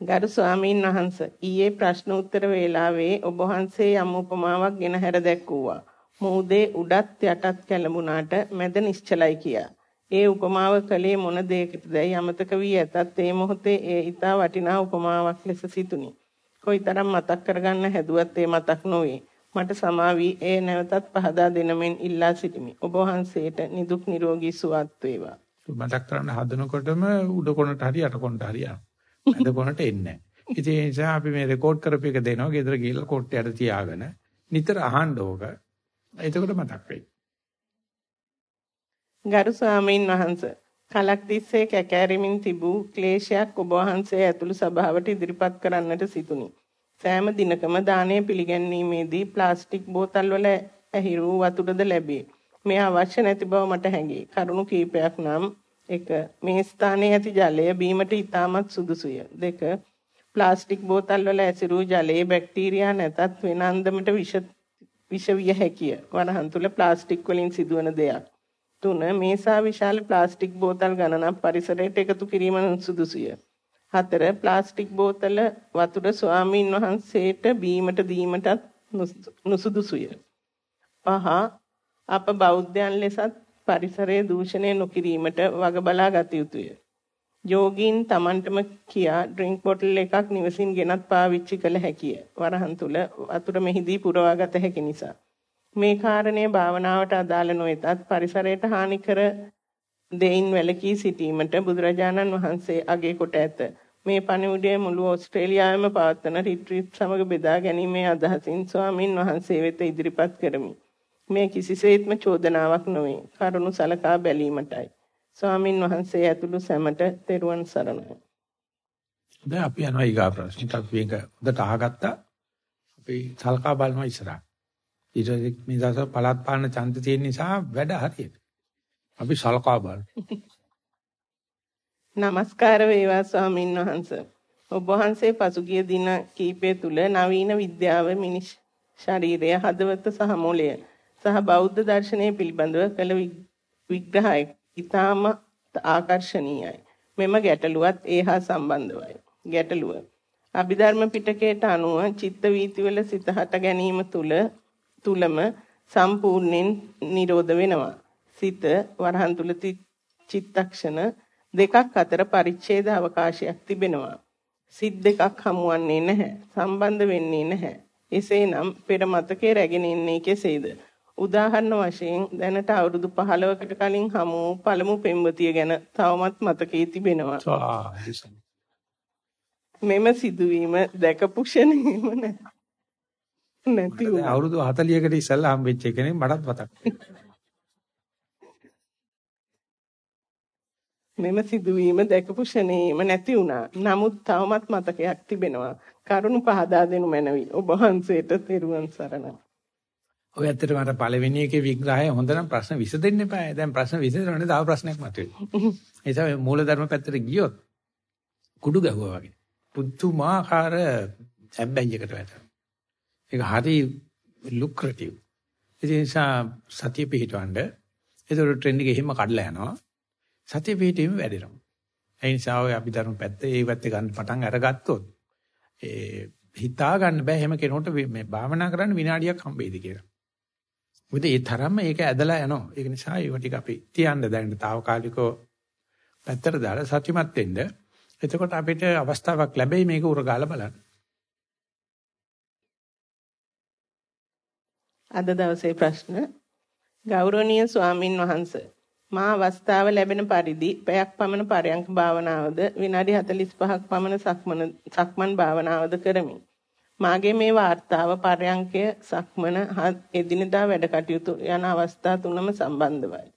ගරු ස්වාමීන් වහන්ස ඊයේ ප්‍රශ්න උත්තර වේලාවේ ඔබ වහන්සේ යම් උපමාවක් ගෙන හැර දැක්වුවා. මූදේ උඩත් යටත් කැළඹුණාට මැද නිශ්චලයි කියා. ඒ උපමාව කලේ මොන දෙයකටදයි අමතක වී ඇතත් ඒ මොහොතේ ඒ ඊටා වටිනා උපමාවක් ලෙස සිතුනි. කොයිතරම් මතක් කරගන්න හැදුවත් ඒ මතක් නොවේ. මට සමාවි ඒ නැවතත් පහදා දෙනමෙන් ඉල්ලා සිටිමි. ඔබ වහන්සේට නිදුක් නිරෝගී සුවත් වේවා. මතක් කරන්න හදනකොටම උඩ කොනට හරි යට කොනට හරි යනවා. මැද කොනට එන්නේ නැහැ. ඉතින් ඒ නිසා අපි මේ රෙකෝඩ් කරපු එක දෙනවා ගෙදර ගිහලා කොට්ටයට තියාගෙන නිතර අහන්න ඕක. එතකොට මතක් වෙයි. ගරු ස්වාමීන් වහන්සේ කලක් තිස්සේ කැකෑරෙමින් තිබූ ක්ලේශයක් ඔබ වහන්සේ ඇතුළු සභාවට ඉදිරිපත් කරන්නට සිටුනි. සෑම දිනකම දානය පිළිගැන්වීමේදී ප්ලාස්ටික් බෝතල් වල ඇහිරු වතුරද ලැබේ. මේ අවශ්‍ය නැති බව මට හැඟේ. කරුණු කීපයක් නම් 1. මේ ස්ථානයේ ඇති ජලය බීමට ඉතාමත් සුදුසුය. 2. ප්ලාස්ටික් බෝතල් වල ඇසිරූ ජලයේ බැක්ටීරියා නැතත් වෙන අන්දමට විෂ විෂ විය හැකිය. වරහන් තුල ප්ලාස්ටික් වලින් සිදුවන දෙයක්. 3. මේසා විශාල ප්ලාස්ටික් බෝතල් ගණනක් පරිසරයට එකතු කිරීම සුදුසුය. 4. ප්ලාස්ටික් බෝතල වතුර ස්වාමීන් වහන්සේට බීමට දීමටත් නුසුදුසුය. 5. අප බෞද්ධයන් ලෙසත් පරිසරය දූෂණය නොකිරීමට වග බලා ගත යුතුය. යෝගීන් Tamanටම කියා ඩ්‍රින්ක් බොටල් එකක් නිවසින් ගෙනත් පාවිච්චි කළ හැකිය. වරහන් තුල වතුර මෙහිදී පුරවා ගත හැකි නිසා. මේ කාරණේ භාවනාවට අදාළ නොවෙතත් පරිසරයට හානි කර දෙයින් වැළකී සිටීමට බුදුරජාණන් වහන්සේ අගය කොට ඇත. මේ පණිවුඩය මුළු ඕස්ට්‍රේලියාවෙම පවත්වන රිට්‍රීට් සමග බෙදා ගැනීමේ අදහසින් ස්වාමින් වහන්සේ වෙත ඉදිරිපත් කරමි. මේ කිසිසේත්ම චෝදනාවක් නොවේ. කරුණු සලකා බැලීමටයි. ස්වාමින් වහන්සේ ඇතුළු සැමට තෙරුවන් සරණයි. දැන් අපි යනවා ඊගා ප්‍රශ්නෙට අපි එක හොඳට අහගත්තා. අපි සලකා බලනවා ඉස්සරහ. ඊට මේ දවස් පළාත් පාලන ඡන්ද තියෙන නිසා වැඩ හරියට. අපි සලකා බලමු. নমස්කාර වේවා ස්වාමින් වහන්සේ. ඔබ වහන්සේ පසුගිය දින කීපය තුල නවීන විද්‍යාව මිනිස් ශරීරය හදවත සහ මොළය සහ බෞද්ධ දර්ශනය පිළිබඳව කළ විග්‍රහය ඉතාම ආකර්ශනීයයි. මෙම ගැටලුවත් ඒ හා සම්බන්ධවයි. ගැටලුව අභිධර්ම පිටකයට අනුව චිත්ත වීතිවල සිත හට ගැනීම තුල තුලම සම්පූර්ණයෙන් නිරෝධ වෙනවා. සිත වරහන් තුල චිත්තක්ෂණ දෙකක් අතර පරිච්ඡේද අවකාශයක් තිබෙනවා. සිත් දෙකක් හමුවන්නේ නැහැ. සම්බන්ධ වෙන්නේ නැහැ. එසේනම් පෙර මතකයේ රැගෙන ඉන්නේ කෙසේද? උදාහරණ වශයෙන් දැනට අවුරුදු 15කට කලින් හමු පළමු පෙම්වතිය ගැන තවමත් මතකයේ තිබෙනවා. මෙම සිදුවීම දැකපු ක්ෂණෙම නැති වුණා. අවුරුදු 40කට ඉස්සෙල්ලා හම්බෙච්ච කෙනෙක් මටත් මතක්. මෙම සිදුවීම දැකපු ෂණේම නැති වුණා. නමුත් තවමත් මතකයක් තිබෙනවා. කරුණ පහදා දෙනු මැනවි. ඔබ වහන්සේට තෙරුවන් සරණයි. ඔය ඇත්තටම අර පළවෙනි එකේ විග්‍රහය හොඳ නම් ප්‍රශ්න විසඳෙන්න එපා. දැන් ප්‍රශ්න විසඳනනේ තව ප්‍රශ්නයක් මතුවේ. ඒ නිසා මූලධර්ම පැත්තට ගියොත් කුඩු ගැහුවා වගේ. පුදුමාකාර හැබ්බැහියකට වැටෙනවා. ඒක හරි ලුක්‍රටිව්. ඒ නිසා සතිය පිහිටවන්න ඒතර ට්‍රෙන්ඩ් එක එහෙම කඩලා යනවා. සතිය පිහිටීම වැඩෙනවා. ඒ නිසා ඔය අභිධර්ම පැත්ත ඒ පැත්තේ ගන්න පටන් අරගත්තොත් ඒ හිතා ගන්න බෑ එහෙම කෙනෙකුට මේ භාවනා කරන්න විනාඩියක් හම්බෙයිද කියලා. මොකද ඒ තරම්ම ඒක ඇදලා යනවා. ඒක නිසා ඒව ටික අපි තියන්න දැන් తాවකාලිකව පැත්තට දාලා සතිමත් වෙන්න. එතකොට අපිට අවස්ථාවක් ලැබෙයි මේක උරගාලා බලන්න. අද දවසේ ප්‍රශ්න ගෞරවනීය ස්වාමින් වහන්සේ මා අවස්ථාව ලැබෙන පරිදි පැයක් පමණ පරයන්ක භාවනාවද විනාඩි 45ක් පමණ සක්මන සක්මන් භාවනාවද කරමි. මාගේ මේ වාර්තාව පරයන්කය සක්මන එදිනදා වැඩ කටයුතු යන අවස්ථා තුනම සම්බන්ධවයි.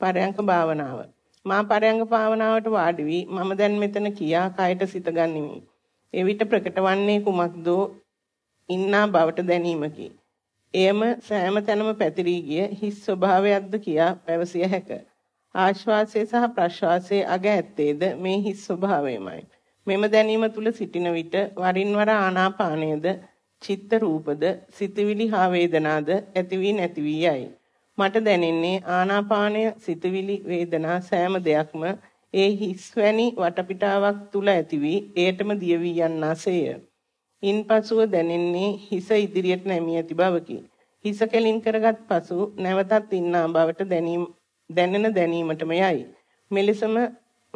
පරයන්ක භාවනාව. මා පරයන්ක භාවනාවට වාඩි වී මම දැන් මෙතන කියා කයට සිත ගනිමි. එවිට ප්‍රකට වන්නේ කුමක්දෝ ඉන්නා බවට දැනීමකි. එයම සෑම තැනම පැතිරී ගිය හිස් ස්වභාවයක්ද කියා පැවසිය හැක. ආශ්වාසය සහ ප්‍රශ්වාසයේ අග ඇත්තේද මේ හිස් ස්වභාවයමයි. මෙම දැනීම තුල සිටින විට වරින් වර ආනාපානයද චිත්ත රූපද සිතවිලි හා වේදනාද ඇති වී නැති වී යයි. මට දැනෙන්නේ ආනාපානය සිතවිලි වේදනා සෑම දෙයක්ම ඒ හිස් වැනි වටපිටාවක් තුල ඇති වී එයටම දිය වී යන්නාසේය. ඉන්පසුව දැනෙන්නේ හිස ඉදිරියට නැමී ඇති බවකි. හිස කෙලින් කරගත් පසු නැවතත් ඉන්නා බවට දැනීම දැනෙන දැනීමටම යයි. මෙලෙසම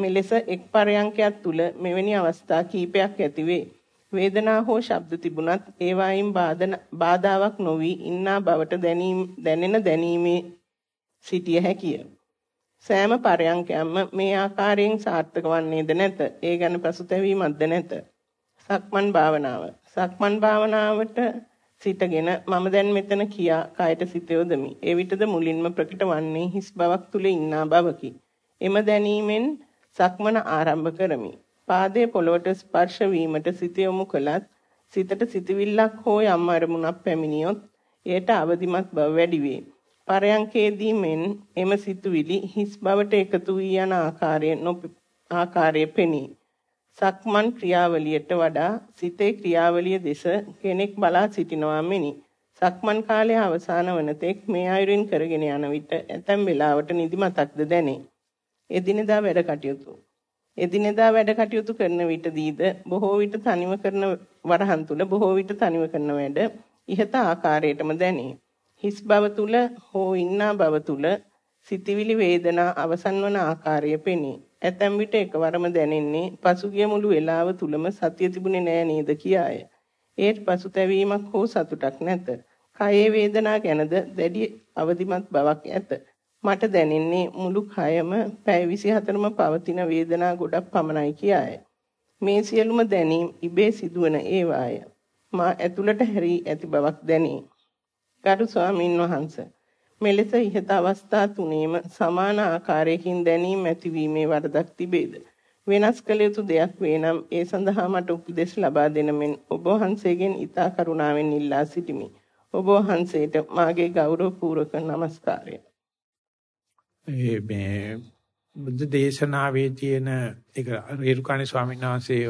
මෙලෙස එක් පරයන්කයක් තුල මෙවැනි අවස්ථා කීපයක් ඇතිවේ. වේදනා හෝ ශබ්ද තිබුණත් ඒවායින් බාධාවක් නොවි ඉන්නා බවට දැනීම දැනෙන දැනීමේ සිටිය හැකිය. සෑම පරයන්කයක්ම මේ ආකාරයෙන් සාර්ථක වන්නේද නැත. ඒ ගැන පසුතැවීමක්ද නැත. සක්මන් භාවනාව. සක්මන් භාවනාවට සිටගෙන මම දැන් මෙතන කියා කයට සිත යොදමි. එවිටද මුලින්ම ප්‍රකට වන්නේ හිස් බවක් තුල ඉන්නා බවකි. එම දැනීමෙන් සක්මන ආරම්භ කරමි. පාදයේ පොළොවට ස්පර්ශ වීමට සිත යොමු කළත් සිතට සිතවිල්ලක් හෝ යම් අරමුණක් පැමිණියොත් එයට අවදිමත් බව වැඩි වේ. පරයන්කේදී මෙන් එම සිතුවිලි හිස් බවට එකතු වී යන ආකාරය ආකාරය පෙනී. සක්මන් ක්‍රියාවලියට වඩා සිතේ ක්‍රියාවලිය දෙස කෙනෙක් බලා සිටිනවා මෙනි. සක්මන් කාලය අවසන් වන තෙක් මේ අයුරින් කරගෙන යන විට ඇතැම් වෙලාවට නිදිමතක්ද දැනේ. එදිනෙදා වැඩ කටයුතු. එදිනෙදා වැඩ කටයුතු කරන විටදීද බොහෝ විට තනිව කරන වරහන් තුල බොහෝ විට තනිව කරන වැඩ ඉහත ආකාරයටම දැනේ. හිස් බව තුල හෝ ඉන්නා බව තුල සිතවිලි වේදනා අවසන් වන ආකාරය පෙනේ. ඇතැම් විට එකවරම දැනෙන්නේ පසුගිය මුළු වේලාව තුලම සතිය තිබුණේ නෑ නේද කියාය. ඒත් පසුතැවීමක් හෝ සතුටක් නැත. කයේ වේදනා ගැනද දැඩි අවදිමත් බවක් ඇත. මට දැනෙන්නේ මුළු කයම පැය 24ම පවතින වේදනා ගොඩක් පමණයි කියාය. මේ සියලුම දැනීම් ඉබේ සිදුවන ඒවාය. මා ඇතුළට හැරී ඇති බවක් දැනේ. ගරු ස්වාමින් වහන්සේ මෙලෙස ඉහත අවස්ථා තුනේම සමාන ආකාරයකින් දැනීම ඇතිවීමේ වරදක් තිබේද? වෙනස් කළ යුතු දෙයක් වේ නම් ඒ සඳහා මට උපදෙස් ලබා දෙන මෙන් ඔබ වහන්සේගෙන් ඊතා කරුණාවෙන් ඉල්ලා සිටිමි. ඔබ වහන්සේට මාගේ ගෞරවපූර්වක নমස්කාරය. මේ බුද්ධ දේශනාවේ තියෙන ඒක රේරුකාණේ ස්වාමීන් වහන්සේ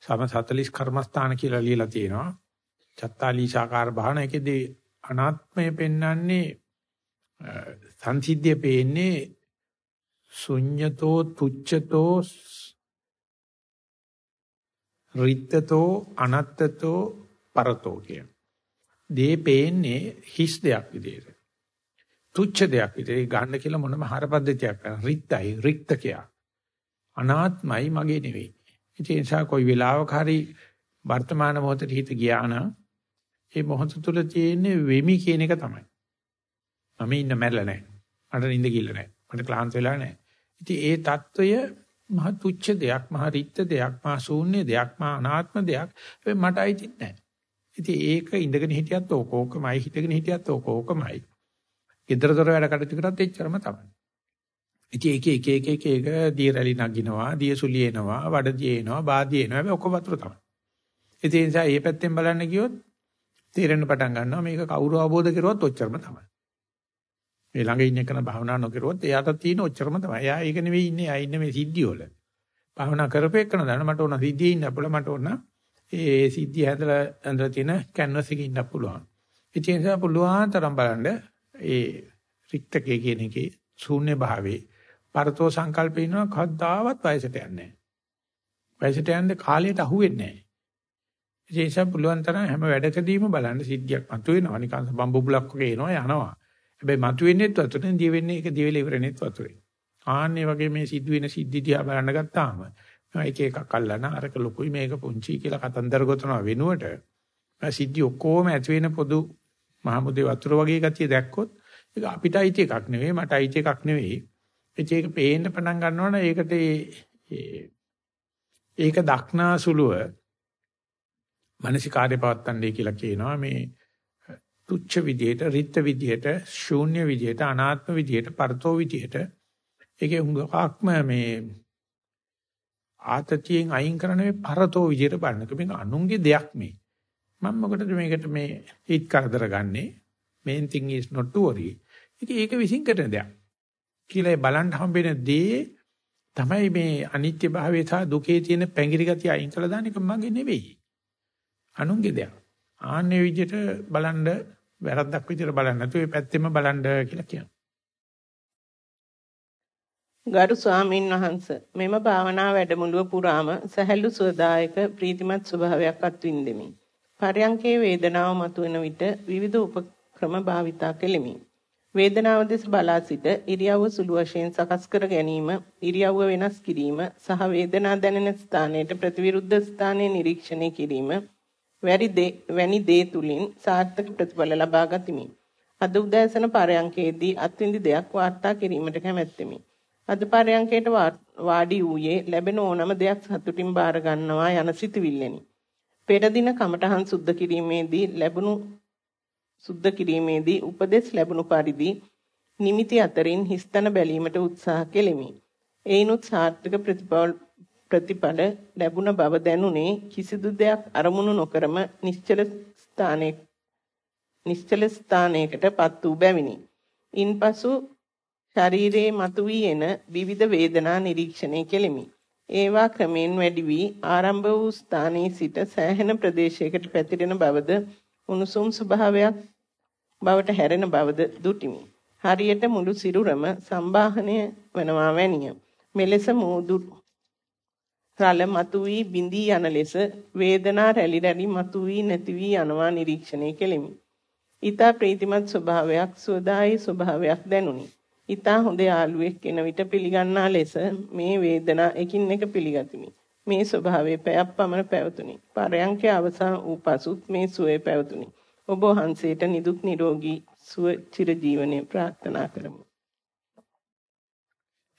සම 40 කර්මස්ථාන කියලා ලියලා තියෙනවා. චත්තාලීශාකාර භාවන එකේදී අනාත්මය පෙන්වන්නේ සංසිද්ධිය පේන්නේ ශුඤ්‍යතෝ තුච්ඡතෝ රිත්තතෝ අනත්තතෝ පරතෝ කියන. දේ පේන්නේ හිස් දෙයක් විදියට. තුච්ච දෙයක් විතරයි ගන්න කියලා මොනම හරපද්ධතියක් කරන රිත්යි රික්තකය අනාත්මයි මගේ නෙවෙයි. ඒ නිසා કોઈ වෙලාවක හරි වර්තමාන මොහොතේ හිත ගියා නම් ඒ මොහොත තුල තියෙන වෙමි කියන එක තමයි. මම ඉන්න මැරෙලා නැහැ. මට නිින්ද කිල්ල නැහැ. මට ක්ලාන්ත වෙලා නැහැ. ඉතින් ඒ తত্ত্বය මහ තුච්ච දෙයක් මහ රිත්ත දෙයක් මහ ශූන්‍ය දෙයක් මහ අනාත්ම දෙයක්. මට අයිති නැහැ. ඉතින් ඒක ඉඳගෙන හිටියත් ඕක ඕකමයි හිටගෙන හිටියත් ඕක ඕකමයි. ගෙදර දොර වැඩ කටයුතු කරත් එච්චරම තමයි. ඉතින් ඒක එක එක එක එක දිය රැලි නගිනවා, දිය සුලි එනවා, වඩදිය එනවා, බාදිය එනවා. හැබැයි ඔක්කොම වතුර තමයි. ඒ නිසා මේ පැත්තෙන් බලන්න ගියොත් තේරෙන්න පටන් ගන්නවා මේක කවුරු අවබෝධ කරුවත් ඔච්චරම තමයි. මේ ළඟ ඉන්න කෙනා භාවනා නොකරුවොත් එයාට තියෙන ඔච්චරම තමයි. එයා ඒක නෙවෙයි ඉන්නේ. එයා ඉන්නේ මේ සිද්ධිය වල. භාවනා කරපේකන දන්න මට ඕන සිද්ධියේ ඉන්න අපල මට ඕන ඒ සිද්ධිය හැදලා ඇඳලා තියෙන කැන්වස් එකේ ඉන්න පුළුවන්. ඉතින් ඒ නිසා පුළුවන් තරම් බලන්න ඒ රික්තකේ කියන එකේ ශූන්‍ය භාවයේ පරතෝ සංකල්පේ ඉන්නවා කද්දාවත් වයසට යන්නේ නැහැ. වයසට යන්නේ කාලයට අහුවෙන්නේ නැහැ. ඒ නිසා පුළුවන් තරම් හැම වැඩකදීම බලන්න සිද්ධියක් මතුවෙනවා නිකන් බම්බු බුලක් වගේ එනවා යනවා. හැබැයි මතුවෙන්නේත් වතුරෙන් දිය වෙන්නේ ඒක දිය වෙලා ඉවරනෙත් වතුරෙන්. ආන්නේ වගේ මේ සිද්ධ සිද්ධි දිහා බලන්න ගත්තාම එක එකක් අල්ලන අරක ලොකුයි මේක පුංචි කියලා කතන්දර ගොතනවා වෙනුවට සිද්ධි ඔක්කොම ඇති වෙන පොදු මහමුදේ වතුර වගේ ගතිය දැක්කොත් ඒක අපිට අයිති එකක් නෙවෙයි මට අයිති එකක් නෙවෙයි. ඒක පේන්න පටන් ගන්නවනේ ඒකට ඒක දක්නා සුළුව මානසිකාර්ය පවත්තන්නේ කියලා කියනවා මේ තුච්ච විදියට, රිත්ත විදියට, ශූන්‍ය විදියට, අනාත්ම විදියට, පරතෝ විදියට ඒකේ හුඟක්ම මේ ආතතියෙන් අයින් කරන මේ පරතෝ විදියට බලනක මේක අනුන්ගේ දෙයක් මේ. මම මොකටද මේකට මේ හිත කරදර ගන්නෙ? main thing is not to worry. ඒක ඒක විශ්ින් කරන දෙයක්. කියලා බලන්න හම්බෙන දේ තමයි මේ අනිත්‍ය භාවය සහ දුකේ තියෙන පැංගිරි ගතිය අයින් කළා දාන එක මගේ නෙවෙයි. අනුන්ගේ දෙයක්. ආන්නේ විදිහට බලන්න වැරද්දක් විදිහට බලන්න නැතුව ඒ පැත්තෙම බලන්න කියලා කියනවා. ගරු ස්වාමින් වහන්සේ මෙම භාවනා වැඩමුළුව පුරාම සැහැල්ලු සුවදායක ප්‍රීතිමත් ස්වභාවයක් අත්විඳෙමි. පරයන්කේ වේදනාව මතුවෙන විට විවිධ උපක්‍රම භාවිතා කෙලිමි. වේදනාව දෙස බලා සිට ඉරියව්ව සුළු වශයෙන් සකස් කර ගැනීම, ඉරියව්ව වෙනස් කිරීම සහ වේදනා දැනෙන ස්ථානයට ප්‍රතිවිරුද්ධ ස්ථානයේ නිරීක්ෂණය කිරීම වැනි දේ තුලින් සාර්ථක ප්‍රතිඵල ලබා ගතිමි. අද උදෑසන පරයන්කේදී අත්විඳි දෙයක් වාර්තා කිරීමට කැමැත්තෙමි. අද පරයන්කේට වාඩි වූයේ ලැබෙන ඕනම දෙයක් සතුටින් බාර ගන්නවා යන සිතවිල්ලෙනි. පෙර දින කමඨහන් සුද්ධ කිරීමේදී ලැබුණු සුද්ධ කිරීමේදී උපදෙස් ලැබුණු පරිදි නිමිති අතරින් හිස්තන බැලීමට උත්සාහ කෙලිමි. ඒනුත් සාර්ථක ප්‍රතිඵල ප්‍රතිඵල ලැබුණ බව දැනුනේ කිසිදු දෙයක් අරමුණු නොකරම නිශ්චල ස්ථානයේ නිශ්චල ස්ථානයකටපත් වූ බැවිනි. ඉන්පසු ශරීරයේ මතුවී එන විවිධ වේදනා නිරීක්ෂණය කෙලිමි. ඒවා ක්‍රමෙන් වැඩි වී ආරම්භ වූ ස්ථානයේ සිට සෑහෙන ප්‍රදේශයකට පැතිරෙන බවද උණුසුම් ස්වභාවයක් බවට හැරෙන බවද දුටිමි. හරියට මුළු සිරුරම සම්බාහනය වනවා වැනිය. මෙලෙස මූදු රළ මතුවී බිඳී යන ලෙස වේදනා රැලි රැලි මතුවී නැති වී යනවා නිරීක්ෂණය කෙලිමි. ඊතා ප්‍රීතිමත් ස්වභාවයක් සුවදායි ස්වභාවයක් දැනුනි. ඊතා හොඳ යාළුවෙක් කෙන විට පිළිගන්නා ලෙස මේ වේදනා එකින් එක පිළිගතිමි. මේ ස්වභාවයේ පැයක් පමණ පැවතුනි. පරයන්කේ අවසන් වූ පසුත් මේ සුවේ පැවතුනි. ඔබ වහන්සේට නිදුක් නිරෝගී සුව චිර ජීවනයේ ප්‍රාර්ථනා කරමි.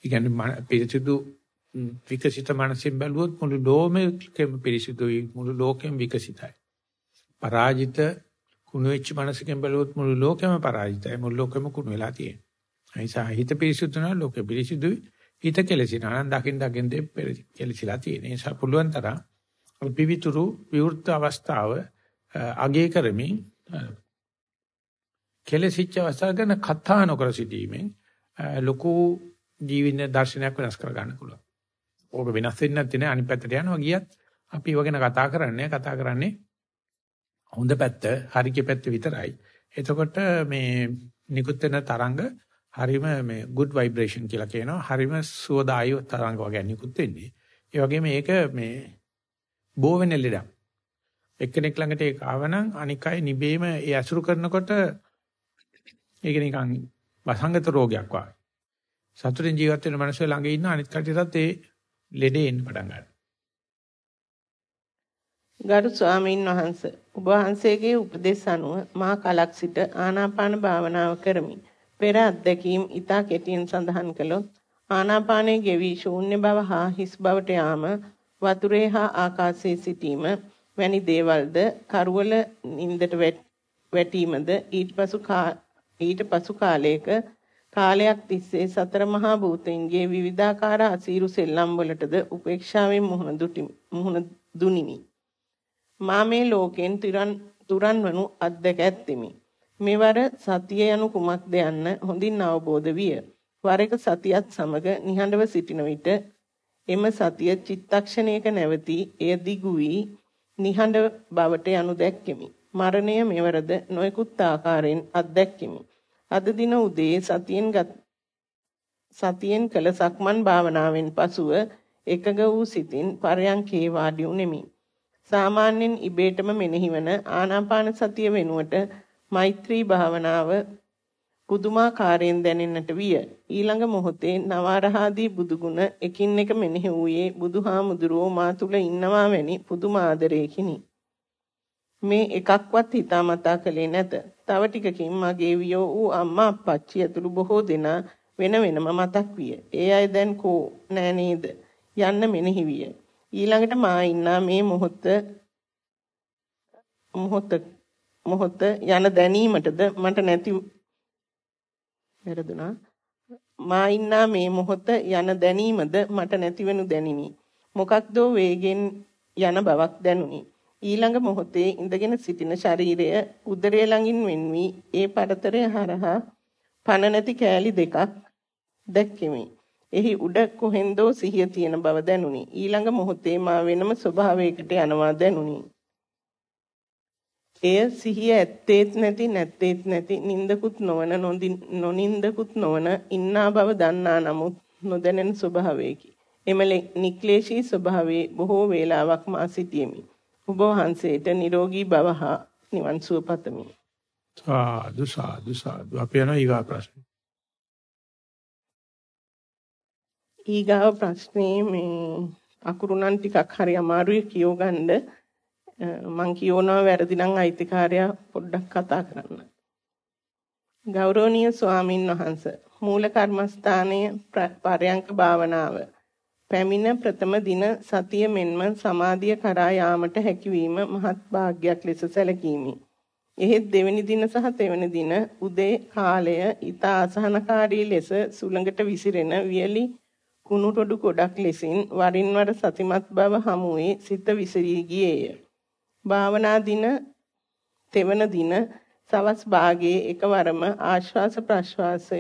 ඉතින් පිරිසිදු විකසිත මනසින් බැලුවොත් මුළු ලෝකෙම පිරිසිදුයි මුළු ලෝකෙම විකසිතයි. පරාජිත කුණු වෙච්ච මනසකින් බැලුවොත් මුළු ලෝකෙම පරාජිතයි මුළු ලෝකෙම කුණු වෙලා තියෙනවා. ඒ නිසා හිත පිරිසිදු නම් ලෝකෙ පිරිසිදුයි හිත කෙලසිනා නම් දකින් දකින් දෙ කෙලසිලා තියෙන. ඒ නිසා පුළුවන් තරම් පිවිතුරු විවෘත අවස්ථාව අගේ කරමින් කෙලසිච්ච අවස්ථාව ගැන කතා නොකර සිටීමෙන් ලොකු ජීවිත දර්ශනයක් වෙනස් කර ගන්න පුළුවන්. ඕක වෙනස් වෙන්නේ නැත්නම් අනිත් පැත්තට යනවා ගියත් අපි ඒව ගැන කතා කරන්නේ කතා කරන්නේ හොඳ පැත්ත, හරිය පැත්ත විතරයි. එතකොට මේ නිකුත් වෙන තරංග හරිම මේ good vibration කියලා කියනවා. හරිම සුවදායි තරංග වගේ නිකුත් වෙන්නේ. ඒ වගේම මේක මේ බෝ වෙන ලෙඩක්. එක්කෙනෙක් ළඟට ඒක ආවනම් අනික් අය නිබේම ඒ අසුරු කරනකොට ඒක නිකන් වසංගත රෝගයක් වගේ. සතුටින් ජීවත් වෙන මිනිස්සු ළඟ ඉන්න අනිත් කටියටත් ඒ ලෙඩේ එන්න පටන් ගන්නවා. ගරු ස්වාමීන් වහන්ස ඔබ වහන්සේගේ උපදෙස් අනුව මා කලක් සිට ආනාපාන භාවනාව කරමි. පෙර අත්දැකීම් ඊතා කෙටියෙන් සඳහන් කළොත් ආනාපානයේ ගෙවි ශූන්‍ය බව හා හිස් බවට යාම වතුරේ හා ආකාශයේ සිටීම වැනි දේවල්ද කරවල නින්දට වැටීමද ඊට පසු ඊට පසු කාලයක කාලයක් තිස්සේ සතර මහා භූතයන්ගේ විවිධාකාර අසීරු සෙල්ලම් වලටද උපේක්ෂාවෙන් මුහුණ මුහුණ දුනිමි. මා මේ ලෝකෙන් තුරන් තුරන් වනු අත්දැක ඇත්තෙමි. මෙවර සතිය යනු කුමක්ද යන්න හොඳින් අවබෝධ විය. වර එක සතියත් සමග නිහඬව සිටින විට එම සතිය චිත්තක්ෂණයක නැවතී එය දිගු වී නිහඬ බවට යනු දැක්කෙමි. මරණය මෙවරද නොයෙකුත් ආකාරයෙන් අත්දැක්කෙමි. අද දින උදේ සතියෙන් සතියෙන් කළ සක්මන් භාවනාවෙන් පසුව එකග වූ සිතින් පරයන්කේ වාඩි උනේමි. සාමාන්‍යයෙන් ඉබේටම මෙනෙහිවන ආනාපාන සතිය වෙනුවට මෛත්‍රී භාවනාව පුදුමාකාරයෙන් දැනෙන්නට විය. ඊළඟ මොහොතේ නවරහාදී බුදුගුණ එකින් එක මෙනෙහි වූයේ බුදුහාමුදුරුවෝ මා තුල ඉන්නවා වැනි පුදුම ආදරයකිනි. මේ එකක්වත් හිතාමතා කළේ නැත. තව ටිකකින් මගේ වියෝ වූ අම්මා අප්පච්චි ඇතුළු බොහෝ දෙනා වෙන වෙනම මතක් විය. ඒ අය දැන් කෝ නෑ නේද? යන්න මෙනෙහි විය. ඊළඟට මා ඉන්නා මේ මොහොත මොහොත මොහොත යන දැනීමටද මට නැති වැරදුනා මා ඉන්නා මේ මොහොත යන දැනීමද මට නැතිවෙනු දැනිනි මොකක්දෝ වේගෙන් යන බවක් දැනුනි ඊළඟ මොහොතේ ඉඳගෙන සිටින ශරීරය උදරය ළඟින් වෙන්වි ඒ පරතරය හරහා පන නැති කෑලි දෙකක් දැක්කෙමි. එහි උඩ කොහෙන්දෝ සිහිය තියෙන බව දැනුනි. ඊළඟ මොහොතේ මා වෙනම ස්වභාවයකට යනවා දැනුනි. එය සිහිය ඇත්තේත් නැති නැත්තේත් නැති නින්දකුත් නොවන නොනින්දකුත් නොවන ඉන්නා බව දන්නා නමුත් නොදැනෙන ස්වභාවයකි. එම නික්ලේශී ස්වභාවයේ බොහෝ වේලාවක් මා සිටියෙමි. ඔබ වහන්සේට නිරෝගී බව හා නිවන් සුව පතමි. සාදු සාදු සාදු. අපි යනවා ඊගා ප්‍රශ්න. ඊගාව ප්‍රශ්නේ මේ අකුරු නම් ටිකක් හරි අමාරුයි කියව ගන්න. මං කියවනවා වැරදි නම් අයිතිකාරයා පොඩ්ඩක් කතා කරන්න. ගෞරවනීය ස්වාමින් වහන්සේ මූල කර්මස්ථානයේ පරයන්ක භාවනාව පැමිණ ප්‍රථම දින සතිය මෙන්ම සමාධිය කරා යාමට හැකියවීම මහත් වාග්යක් ලෙස සැලකීමි. එහෙත් දෙවැනි දින සහ තෙවැනි දින උදේ කාලය ඊට අසහනකාරී ලෙස සුළඟට විසිරෙන වියලි කුණු රොඩු ගොඩක් ලෙසින් වරින් වර සතිමත් බව හමුවේ සිත විසිරී ගියේය. භාවනා දින තෙවන දින සවස් භාගයේ එකවරම ආශ්වාස ප්‍රශ්වාසය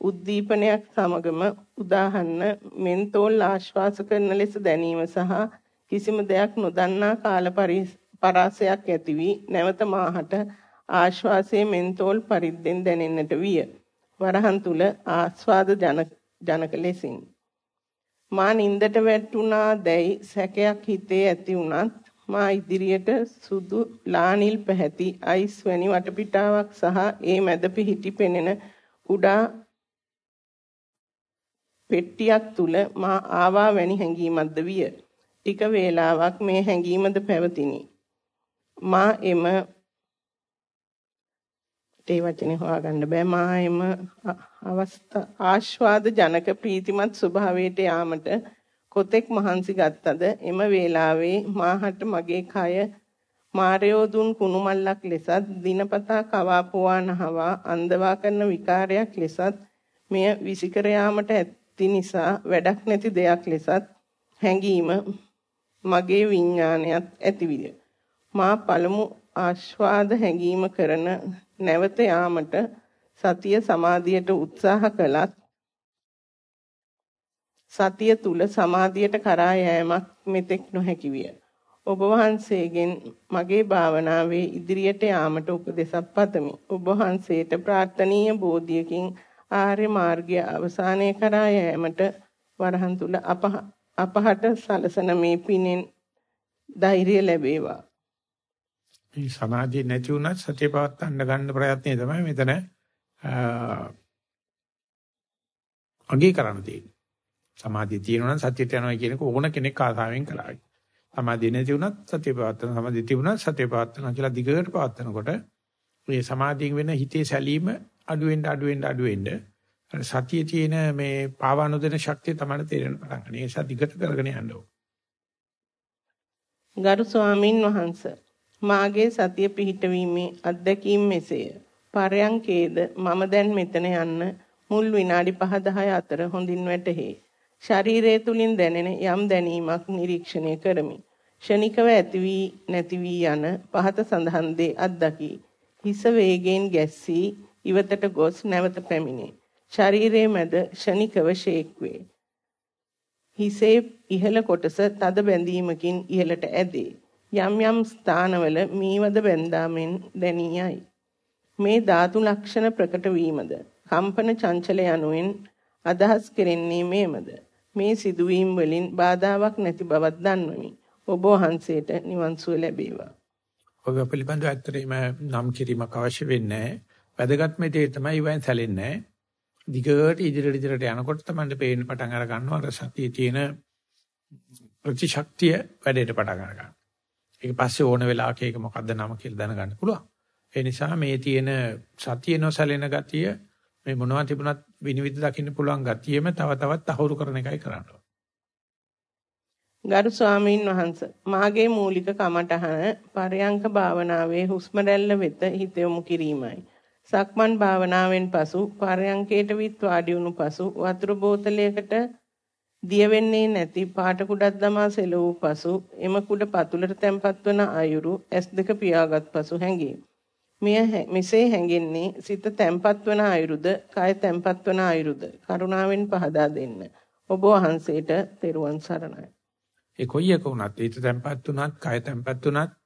උද්දීපනයක් සමගම උදාහරණ මෙන්තෝල් ආශ්වාස කරන ලෙස දැනීම සහ කිසිම දෙයක් නොදන්නා කාල පරාසයක් ඇති වී නැවත මාහට ආශ්වාසයේ මෙන්තෝල් පරිද්දෙන් දැනෙන්නට විය. වරහන් තුල ආස්වාද ජනක ලෙසින් මා නින්දට වැටුණා දැයි සැකයක් හිතේ ඇති වුණත් මා ඉදිරියට සුදු ලානිල් පැහැති අයිස් වැනි වටපිටාවක් සහ ඒ මැද පිහිටි පෙනෙන කුඩා පෙට්ටියක් තුල මා ආවා වැනි හැඟීමක්ද විය. ටික වේලාවක් මේ හැඟීමද පැවතිනි. මා එම ඒ වචනේ හොයාගන්න බෑ මා එම අවස්ථා ආශ්වාද ජනක ප්‍රීතිමත් ස්වභාවයට යාමට කොතෙක් මහන්සි ගත්තද එම වේලාවේ මාහට මගේ කය මාරයෝ දුන් කුණු මල්ලක් ලෙසත් දිනපතා කවා පොවා නහවා අන්දවා කරන විකාරයක් ලෙසත් මෙය විසිකර යාමට ඇති නිසා වැඩක් නැති දෙයක් ලෙසත් හැඟීම මගේ විඥානයත් ඇතිවිය. මා පළමු ආශ්වාද හැඟීම කරන නැවත යාමට සතිය සමාධියට උත්සාහ කළත් සතිය තුල සමාධියට කරා යෑමක් මෙතෙක් නොහැකි විය. ඔබ වහන්සේගෙන් මගේ භාවනාවේ ඉදිරියට යාමට උපදෙසක් පතමි. ඔබ වහන්සේට ප්‍රාර්ථනීය බෝධියකින් ආර්ය මාර්ගය අවසානයේ කරා යෑමට වරහන් තුල අපහට සලසන මේ පිනෙන් ධෛර්යය ලැබේවා. මේ සමාධිය නැති වුණත් සතිය පවත්වන්න ගන්න ප්‍රයත්නය තමයි මෙතන අගේ කරන්න තියෙන්නේ. සමාධිය තියෙනවා නම් සතියට යනවා කියන එක ඕන කෙනෙක් ආසාවෙන් කරાવી. සමාධිය නැති වුණත් සතිය පවත්තන සමාධිය තිබුණත් සතිය පවත්තන කියලා දිගට පවත්තනකොට මේ සමාධියෙන් වෙන හිතේ සැලීම අඩු වෙන්න අඩු වෙන්න අඩු වෙන්න සතියේ තියෙන මේ පාවානුදෙන ශක්තිය තමයි තේරෙන පටන් ගන්න. ඒ නිසා දිගට කරගෙන යන්න ඕන. ගරු ස්වාමින් වහන්සේ මාගේ සතිය පිහිටවීමේ අත්දැකීම් මෙසේය. පරයන්කේද මම දැන් මෙතන යන්න මුල් විනාඩි 5-10 අතර හොඳින් වැටහි. ශරීරය තුලින් දැනෙන යම් දැනීමක් නිරීක්ෂණය කරමි. ෂණිකව ඇති වී නැති වී යන පහත සඳහන් දේ අත්දකි. හිස වේගයෙන් ගැස්සී ඉවතට ගොස් නැවත පැමිණේ. ශරීරයේ මැද ෂණිකව ෂේක් වේ. හිසේ ඉහළ කොටස තද බැඳීමකින් ඉහළට ඇදේ. යම් යම් ස්ථානවල මීවද බැඳාමෙන් දැනියයි. මේ ධාතු ලක්ෂණ ප්‍රකට වීමද කම්පන චංචල යනුවෙන් අදහස් කෙරෙන්නේ මේමද මේ සිදුවීම් වලින් බාධාවක් නැති බවක් දන්වමි. ඔබ වහන්සේට නිවන් සුව ලැබේවා. ඔබ පිළිබඳව ඇත්තටම නම් කිරීමක් අවශ්‍ය වෙන්නේ නැහැ. වැදගත්ම දේ තමයි වයින් සැලෙන්නේ නැහැ. දිගට ඉදිරියට ඉදිරියට යනකොට තමයි පේන්න පටන් අර ගන්නවා අර සතියේ තියෙන ප්‍රතිශක්තිය වැඩේට පටන් අර ගන්නවා. ඒක පස්සේ ඕන වෙලාවක ඒක මොකද්ද නම කියලා දැනගන්න පුළුවන්. ඒ නිසා මේ තියෙන සතිය නොසැලෙන ගතිය මේ මොනවා තිබුණත් විනිවිද දකින්න පුළුවන් ගතියෙම තව තවත් අහුරු කරන එකයි කරන්න ගරු ස්වාමීන් වහන්ස මාගේ මූලික කමඨහන පරයන්ක භාවනාවේ හුස්ම රැල්ල වෙත හිත යොමු කිරීමයි. සක්මන් භාවනාවෙන් පසු පරයන්කේට විත් වාඩි වුණු පසු වතුර බෝතලයකට දිය වෙන්නේ නැති පාට කුඩක් දමා සෙල වූ පසු එම කුඩ පතුලට තැම්පත් වන අයුරු S2 පියාගත් පසු හැඟේ. මෙය මෙසේ හැඟෙන්නේ සිත තැම්පත් වන අයුරුද කය තැම්පත් වන අයුරුද කරුණාවෙන් පහදා දෙන්න. ඔබ වහන්සේට තෙරුවන් සරණයි. ඒ කොයි එක වුණත් හිත තැම්පත් වුණත් කය තැම්පත් වුණත්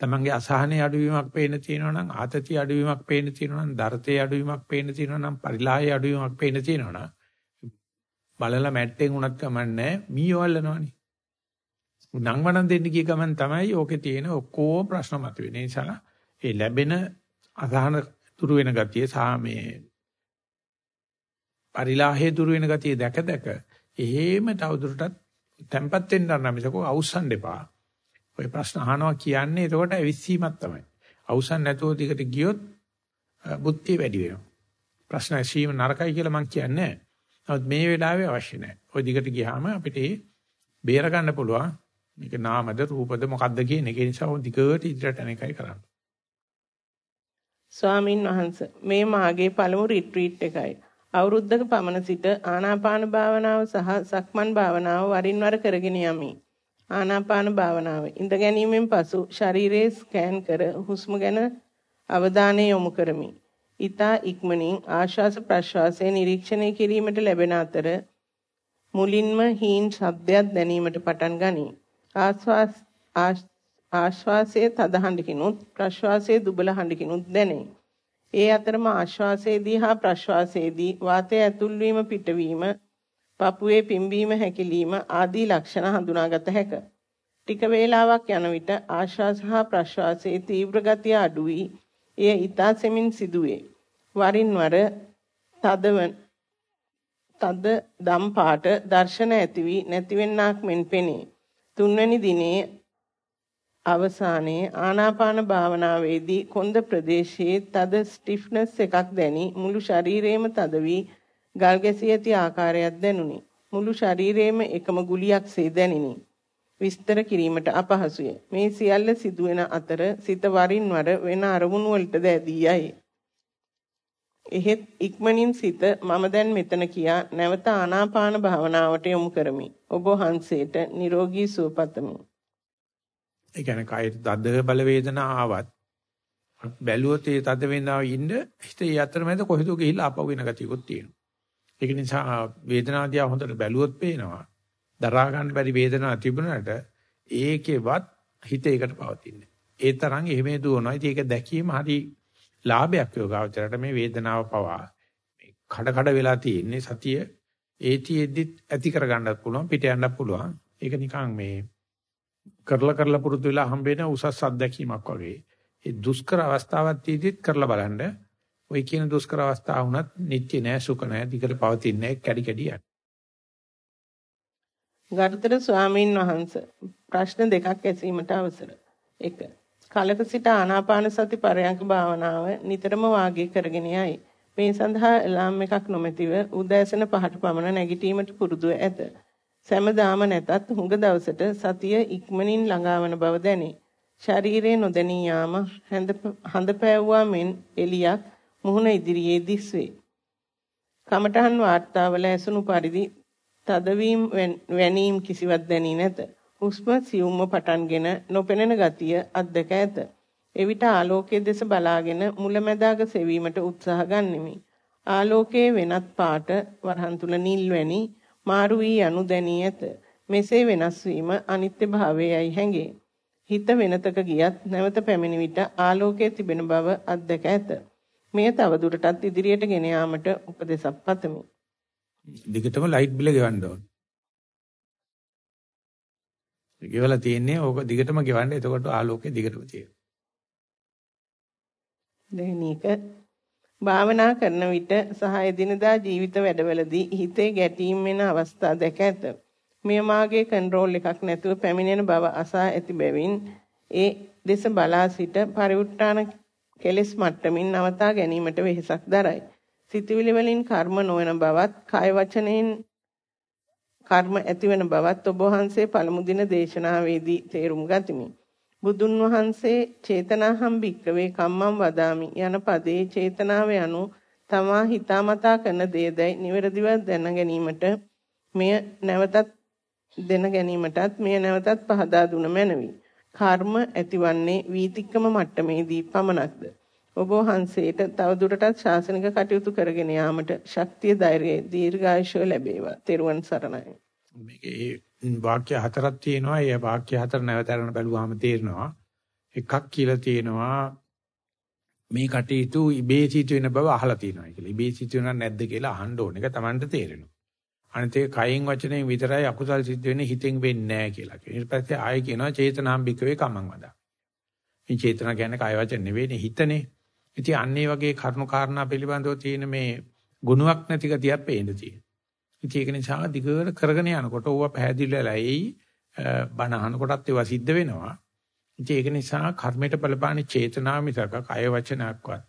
තමන්ගේ අසහනේ අඩුවීමක් පේන තියෙනවා නම් ආතතිය අඩුවීමක් පේන තියෙනවා නම් දරතේ අඩුවීමක් පේන තියෙනවා නම් පරිලාහයේ අඩුවීමක් පේන තියෙනවා නම් බලලා මැට්ටෙන් උනත් කමන්නේ මීවල්ලනවනේ නංවනන් දෙන්න ගිය ගමන් තමයි ඕකේ තියෙන ඔක්කොම ප්‍රශ්න මතුවෙන නිසා ඒ ලැබෙන අසහන දුරු වෙන ගතිය සහ මේ පරිලාහයේ දුරු වෙන ගතිය දැක දැක එහෙම තවදුරටත් තැම්පත් වෙන්න නම් මිසක අවුස්සන්න එපා ඔය ප්‍රශ්න අහනවා කියන්නේ එතකොට ඇවිස්සීමක් තමයි. අවසන් නැතුව දිගට ගියොත් බුද්ධිය වැඩි වෙනවා. ප්‍රශ්න ඇසීම නරකයි කියලා මම කියන්නේ නැහැ. නමුත් මේ වෙලාවේ අවශ්‍ය නැහැ. ওই දිගට ගියාම අපිට බේර ගන්න පුළුවන්. මේක නාමද රූපද මොකද්ද කියන එක නිසා දිගට ඉදිරියට යන එකයි කරන්නේ. ස්වාමින් වහන්සේ මේ මාගේ පළමු රිට්‍රීට් එකයි. අවුරුද්දක පමණ සිට ආනාපාන භාවනාව සහ සක්මන් භාවනාව වරින් වර කරගෙන යමි. ආනාපාන භාවනාව. ඉඳ ගැනීමෙන් පසු ශරීරයේ ස්කෑන් කර හුස්ම ගැන අවධානය යොමු කරමි. ඊතා ඉක්මනින් ආශ්වාස ප්‍රශ්වාසය නිරීක්ෂණය කිරීමට ලැබෙන අතර මුලින්ම හීන් ශබ්දයක් දැනීමට පටන් ගනී. ආශ්වාස ආශ්වාසයේ තද හඬකිනුත් ප්‍රශ්වාසයේ දුබල හඬකිනුත් දැනේ. ඒ අතරම ආශ්වාසයේදී හා ප්‍රශ්වාසයේදී වාතය ඇතුල් වීම පිටවීම පපුවේ පිම්බීම හැකිලිම ආදී ලක්ෂණ හඳුනාගත හැක. ටික වේලාවක් යන විට ආශ්වාස හා ප්‍රශ්වාසයේ තීව්‍ර ගතිය අඩු වී එය ඊතා සෙමින් සිදුවේ. වරින් වර තදවන තද දම් පාට දර්ශන ඇති වී නැතිවෙන්නක් මෙන් පෙනේ. තුන්වැනි දිනේ අවසානයේ ආනාපාන භාවනාවේදී කොන්ද ප්‍රදේශයේ තද ස්ටිෆ්නස් එකක් දැනි මුළු ශරීරයම තද වී ගල් ගැසී ඇති ආකාරයක් දැනුනි. මුළු ශරීරයේම එකම ගුලියක්සේ දැනිනි. විස්තර කිරීමට අපහසුය. මේ සියල්ල සිදුවෙන අතර සිත වරින් වර වෙන අරමුණු වලට දැදී යයි. එහෙත් ඉක්මනින් සිත මම දැන් මෙතන කියා නැවත ආනාපාන භාවනාවට යොමු කරමි. ඔබ වහන්සේට නිරෝගී සුව පතමි. ඒ කියන්නේ කායේ තද බල වේදනා ආවත් බැලුවොත් ඒ තද වේදනාව ඉන්න හිතේ අතරමැද කොහෙද ගිහිල්ලා ආපහු වෙන ගතියකුත් තියෙනවා. ඒක නිසා වේදනාව හොඳට බැලුවොත් පේනවා. දරා ගන්න බැරි වේදනාවක් තිබුණාට ඒකෙවත් හිත ඒකට පවතින්නේ. ඒ තරම් එහෙම දුවනවා. ඉතින් ඒක දැකීම හරි ලාභයක් යෝගාවචරයට මේ වේදනාව පවා මේ කඩ කඩ වෙලා තියෙන්නේ සතිය ඒතිෙද්දි ඇති කරගන්නත් පුළුවන් පිට යන්නත් පුළුවන්. ඒක නිකන් මේ කරලා කරලා පුරුදු වෙලා හම්බෙන උසස් අත්දැකීමක් වගේ. ඒ දුෂ්කර අවස්ථාවක් තියදිත් කරලා බලන්න ওই කියන දුෂ්කර අවස්ථා වුණත් නිත්‍ය නෑ සුඛ නෑ දිගට පවතින්නේ කැඩි කැඩි යන. ගරුතර ස්වාමීන් වහන්ස ප්‍රශ්න දෙකක් ඇසීමට අවසර. 1. කලක සිට ආනාපාන සති පරයන්ක භාවනාව නිතරම වාගේ කරගෙන යයි. මේ සඳහා එලාම් එකක් නොමැතිව උදෑසන පහට පමණ නැගිටීමට පුරුදුව ඇත. සෑමදාම නැතත් හුඟ දවසට සතිය ඉක්මනින් ළඟාවන බව දැනේ. ශරීරයේ නොදැනී යාම හඳ පෑවුවා මෙන් එලියක් මුහුණ ඉදිරියේ දිස්වේ. කමඨහන් වාර්තාවල ඇසුණු පරිදි තදවීම වැනීම කිසිවක් දැනී නැත. හුස්ම සියුම්ව පටන්ගෙන නොපෙනෙන ගතිය අත්දක ඇත. එවිට ආලෝකයේ දෙස බලාගෙන මුලැමැදාග සෙවීමට උත්සාහ ගන්නෙමි. ආලෝකයේ වෙනත් පාට වරහන් තුල නිල් වැනි මාරු වී යනු දැනී ඇත. මෙසේ වෙනස් වීම අනිත්‍ය භාවයයි හැඟේ. හිත වෙනතක ගියත් නැවත පැමිණි විට ආලෝකයේ තිබෙන බව අත්දැක ඇත. මෙය තව දුරටත් ඉදිරියට ගෙන යාමට උපදෙසක් පතමි. දිගටම ලයිට් බිල ගෙවන්න ඕන. ගෙවලා තියෙන්නේ ඕක දිගටම ගෙවන්න එතකොට ආලෝකය දිගටම තියෙනවා. දෙවෙනික භාවනා කරන විට සහ එදිනදා ජීවිත වැඩවලදී හිතේ ගැටීම් වෙන අවස්ථා දැක ඇත. මෙය මාගේ කන්ට්‍රෝල් එකක් නැතුව පැමිණෙන බව අසා ඇති බැවින් ඒ දෙස බලා සිට පරිඋත්තාන කෙලෙස් මට්ටමින් නවතා ගැනීමට වෙහෙසක් දරයි. සිතවිලි වලින් කර්ම නොවන බවත්, කය වචනෙන් කර්ම ඇතිවන බවත් ඔබ වහන්සේ පළමු දින දේශනාවේදී තේරුම් ගතිමි. බුදුන් වහන්සේ චේතනාහම් භික්කවේ කම්මං වදාමි යන පදේ චේතනාව යනු තමා හිතාමතා කරන දේදයි නිවැරදිව දැන ගැනීමට මෙය නැවතත් දෙන ගැනීමටත් මෙය නැවතත් පහදා දුන මැනවි. කර්ම ඇතිවන්නේ වීතික්කම මට්ටමේදී පමණක්ද? ඔබ වහන්සේට තවදුරටත් ශාසනික කටයුතු කරගෙන යාමට ශක්තිය ධෛර්යය දීර්ඝායුෂ ලැබේවා. තෙරුවන් සරණයි. මේකේ වාක්‍ය හතරක් තියෙනවා. ඒ වාක්‍ය හතර නැවත අරගෙන බැලුවාම තේරෙනවා. එකක් කියලා තියෙනවා මේ කටයුතු ඉබේ සිදු වෙන බව අහලා තියෙනවා කියලා. ඉබේ සිදු වෙනවද නැද්ද කියලා අහන්න ඕන එක Tamanට තේරෙනවා. අනිත් ඒක කයින් වචනෙන් විතරයි අකුසල් සිද්ධ වෙන්නේ හිතෙන් වෙන්නේ නැහැ කියලා කියනවා. ඊට පස්සේ ආයෙ කියනවා චේතනාම් බිකවේ කමං වදා. මේ චේතනා කියන්නේ කය වචන නෙවෙයිනේ හිතනේ. ඉතින් අන්නේ වගේ කරුණු කාරණා පිළිබඳව තියෙන මේ ගුණයක් නැති ගතියක් පේන්න තියෙනවා. ඉතින් ඒක නිසා දිගට කරගෙන යනකොට ඕවා පැහැදිලිලා එයි බණ අහනකොටත් ඒවා සිද්ධ වෙනවා. ඉතින් ඒක නිසා කර්මයට බලපාන චේතනාව මිසක කය වචනයක්වත්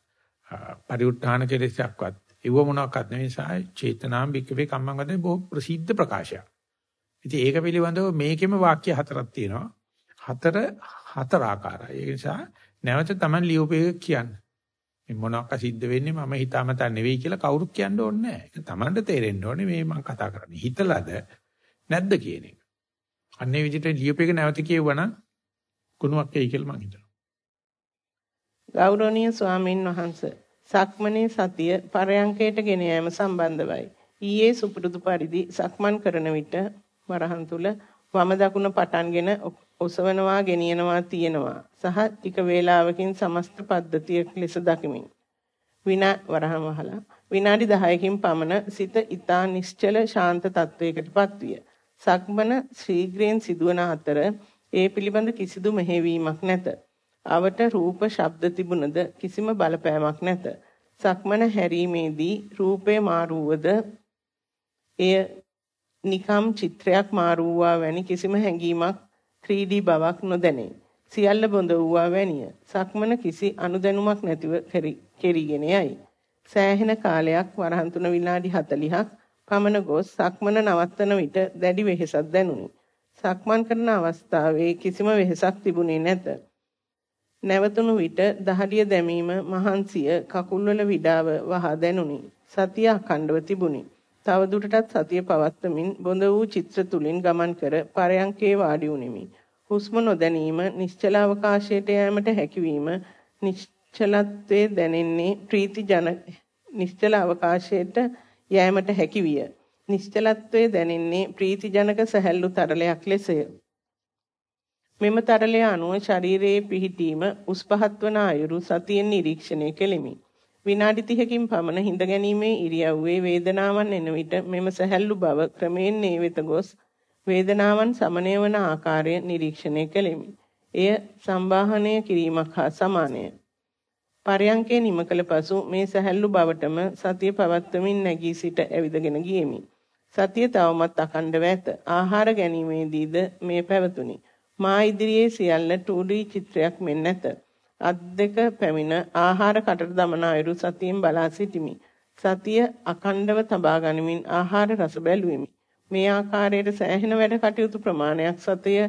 පරිඋත්ථාන කෙලෙසක්වත් ඒව මොනවාක්වත් නෙවෙයි නිසා චේතනාම් බික්කවේ කම්මං වදේ බොහෝ ප්‍රසිද්ධ ප්‍රකාශයක්. ඉතින් ඒක පිළිබඳව මේකෙම වාක්‍ය හතරක් තියෙනවා. හතර හතර ආකාරයි. ඒ නිසා නැවත Taman ලියුපේ කියන්නේ. මේ මොනවාක් සිද්ධ වෙන්නේ මම හිතාමතා නෙවෙයි කියලා කවුරුත් කියන්න ඕනේ නැහැ. ඒක Tamanට තේරෙන්න ඕනේ මේ මම කතා කරන්නේ. හිතලාද නැද්ද කියන එක. අන්නේ විදිහට ලියුපේක නැවත කියවනම් ගුණයක් එයි කියලා මම හිතනවා. ගෞරවනීය ස්වාමින් වහන්සේ සක්මනේ සතිය පරයන්කයට ගෙන යාම සම්බන්ධවයි. ඊයේ සුපුරුදු පරිදි සක්මන් කරන විට වරහන් තුල වම දකුණ පටන්ගෙන ඔසවනවා ගෙනියනවා තියෙනවා සහ ටික වේලාවකින් සමස්ත පද්ධතියක් ලෙස දකිමින් විනා වරහන් වහලා විනාඩි 10කින් පමණ සිත ඊතා නිශ්චල ශාන්ත තත්වයකටපත් විය. සක්මන ශීඝ්‍රයෙන් සිදුවන අතර ඒ පිළිබඳ කිසිදු මෙහෙවීමක් නැත. අවට රූප ශබ්ද තිබුණද කිසිම බලපෑමක් නැත. සක්මන හැරීමේදී රූපේ මාරුවද එය නිකම් චිත්‍රයක් මාරුවා වැනි කිසිම හැඟීමක් 3D බවක් නොදැනේ. සියල්ල බොඳ වූවා වැනිය. සක්මන කිසි අනුදැනුමක් නැතිව කෙරීගෙන යයි. සෑහෙන කාලයක් වරහන් තුන විනාඩි 40ක් පමණ ගොස් සක්මන නවත්තන විට දැඩි වෙහෙසක් දැනුනි. සක්මන් කරන අවස්ථාවේ කිසිම වෙහෙසක් තිබුණේ නැත. නැවතුණු විට දහඩිය දැමීම මහන්සිය කකුල්වල විඩාව වහා දැනුනි. සතිය අඛණ්ඩව තිබුණි. තව දුරටත් සතිය පවත්වමින් බොඳ වූ චිත්‍ර තුලින් ගමන් කර පරයන්කේ වාඩි වුනිමි. හුස්ම නොදැනීම නිශ්චල අවකාශයට යෑමට හැකියවීම නිශ්චලත්වයේ දැනෙන්නේ ප්‍රීති ජන නිශ්චල අවකාශයට යෑමට හැකියිය. නිශ්චලත්වයේ දැනෙන්නේ ප්‍රීතිජනක සැහැල්ලු තරලයක් ලෙසය. මෙම තරලය අනුව ශරීරයේ පිහිටීම උස් පහත් වන අයුරු සතියෙන් නිරීක්ෂණය කෙලිමි. විනාඩි 30කින් පමණ හිඳ ගැනීමේ ඉරියව්වේ වේදනාවන් එන විට මෙම සැහැල්ලු බව ක්‍රමයෙන් මේ වෙත ගොස් වේදනාවන් සමනය වන ආකාරය නිරීක්ෂණය කෙලිමි. එය සම්බාහනය කිරීමක් හා සමානය. පරයන්කේ නිම කළ පසු මේ සැහැල්ලු බවටම සතිය පවත්වමින් නැගී සිට ඇවිදගෙන ගියෙමි. සතිය තවමත් අඛණ්ඩව ඇත. ආහාර ගැනීමේදීද මේ පැවතුනි. මා ඉදිරියේ සියල්ල 2D චිත්‍රයක් මෙන් නැත. අත් දෙක පැමිණ ආහාර කටට දමන අයුරු සතියෙන් බලා සිටිමි. සතිය අඛණ්ඩව තබා ගනිමින් ආහාර රස බැලුවෙමි. මේ ආකාරයට සෑහෙන වැඩ කටයුතු ප්‍රමාණයක් සතිය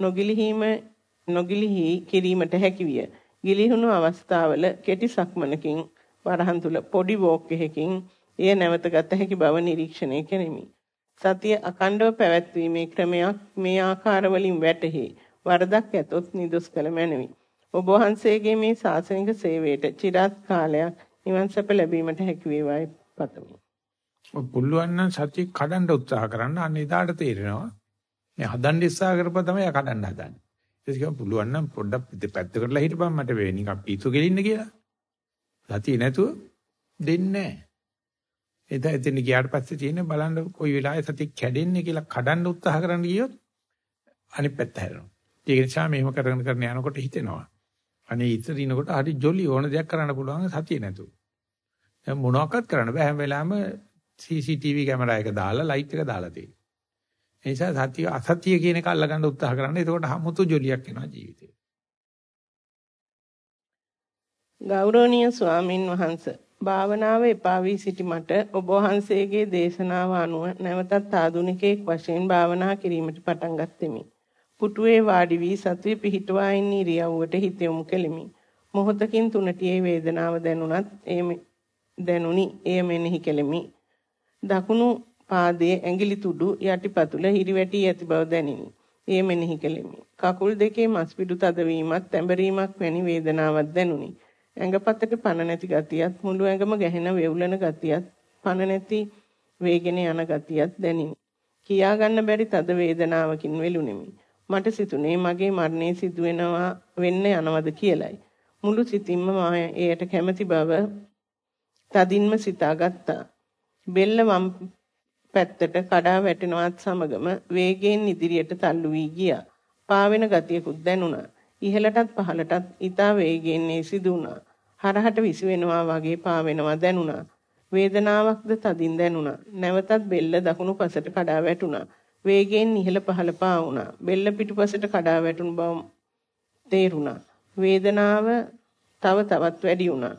නොගිලිහීම නොගිලිහි කිරීමට හැකිය. ගිලිහුණු අවස්ථාවල කෙටි සක්මනකින් වරහන් තුල පොඩි වෝක් එකකින් එය නැවත ගත හැකි බව නිරීක්ෂණය කෙරෙමි. සතිය අකණ්ඩව පැවැත්වීමේ ක්‍රමයක් මේ ආකාරවලින් වැටහි. වරදක් ඇතොත් නිදොස් කළ මැනවි. ඔබ වහන්සේගේ මේ ශාසනික සේවයට চিරාත් කාලයක් නිවන් සැප ලැබීමට හැකි වේවායි පතමි. පුළුවන් නම් සතිය කඩන්න උත්සාහ කරන්න අන්න එදාට තේරෙනවා. මේ හදන්න ඉස්සහා කරපුවා තමයි කඩන්න හදන්නේ. ඒක කියව පුළුවන් නම් පොඩ්ඩක් පැත්තකටලා හිටපන් මට වෙ නිකන් පීතු ගෙලින්න කියලා. සතිය නැතුව දෙන්නේ නැහැ. එදා එතන ගියාට පස්සේ තියෙන බලන්න කොයි වෙලාවෙ සතිය කැඩෙන්නේ කියලා කඩන්න උත්සාහ කරන්න ගියොත් අනිත් පැත්ත හැරෙනවා. ඒක නිසා මෙහෙම කරගෙන කරන යනකොට හිතෙනවා. අනේ ඉතරිනකොට හරි ජොලි ඕන දෙයක් කරන්න පුළුවන් සතිය නැතුව. දැන් මොනවක්වත් කරන්න බෑ හැම වෙලාවෙම CCTV කැමරා එක දාලා ලයිට් එක දාලා තියෙනවා. ඒ නිසා සතිය අසතිය කියන එක අල්ලගන්න උත්සාහ කරන්න. එතකොට හමුතු ජොලියක් එනවා ජීවිතේ. ගෞරවනීය ස්වාමින් වහන්සේ භාවනාව එපා වී සිටි මට ඔබ වහන්සේගේ දේශනාව අනුව නැවතත් ආධුනිකයෙක් වශයෙන් භාවනා කිරීමට පටන් ගත්ෙමි. පුටුවේ වාඩි වී සතිය පිහිටුවා ඉන්න ඉරියව්වට හිත යොමු කෙලිමි. මොහොතකින් තුනටියේ වේදනාව දැනුණත් ඒ දැනුනි එය මෙනෙහි කෙලිමි. දකුණු පාදයේ ඇඟිලි තුඩු යටිපතුල හිරිවැටි ඇති බව දැනිනි. එය මෙනෙහි කෙලිමි. කකුල් දෙකේ මස්පිඩු තදවීමත් තැඹරීමක් වැනි වේදනාවක් දැනුනි. ඇඟපතට පණ නැති ගතියත් මුළු ඇඟම ගැහෙන වේවුලන ගතියත් පණ නැති වේගෙන යන ගතියත් දැනිනි. කියා ගන්න බැරි තද වේදනාවකින් වෙලුණෙමි. මට සිතුනේ මගේ මරණය සිදු වෙනවා වෙන්න යනවද කියලයි. මුළු සිතින්ම මා එයට කැමැති බව තදින්ම සිතාගත්තා. බෙල්ල වම් පැත්තට කඩා වැටෙනවත් සමගම වේගයෙන් ඉදිරියට තල්ලු වී ගියා. පාවෙන ගතියකුත් දැනුණා. ඉහළටත් පහළටත් ඊතා වේගයෙන් ඒ සිදු වුණා. හරහට විසි වෙනවා වගේ පාවෙනවා දැනුණා. වේදනාවක්ද තදින් දැනුණා. නැවතත් බෙල්ල දකුණු පසට කඩා වැටුණා. වේගයෙන් ඉහළ පහළ පා වුණා. බෙල්ල පිටුපසට කඩා වැටුණු බව තේරුණා. වේදනාව තව තවත් වැඩි වුණා.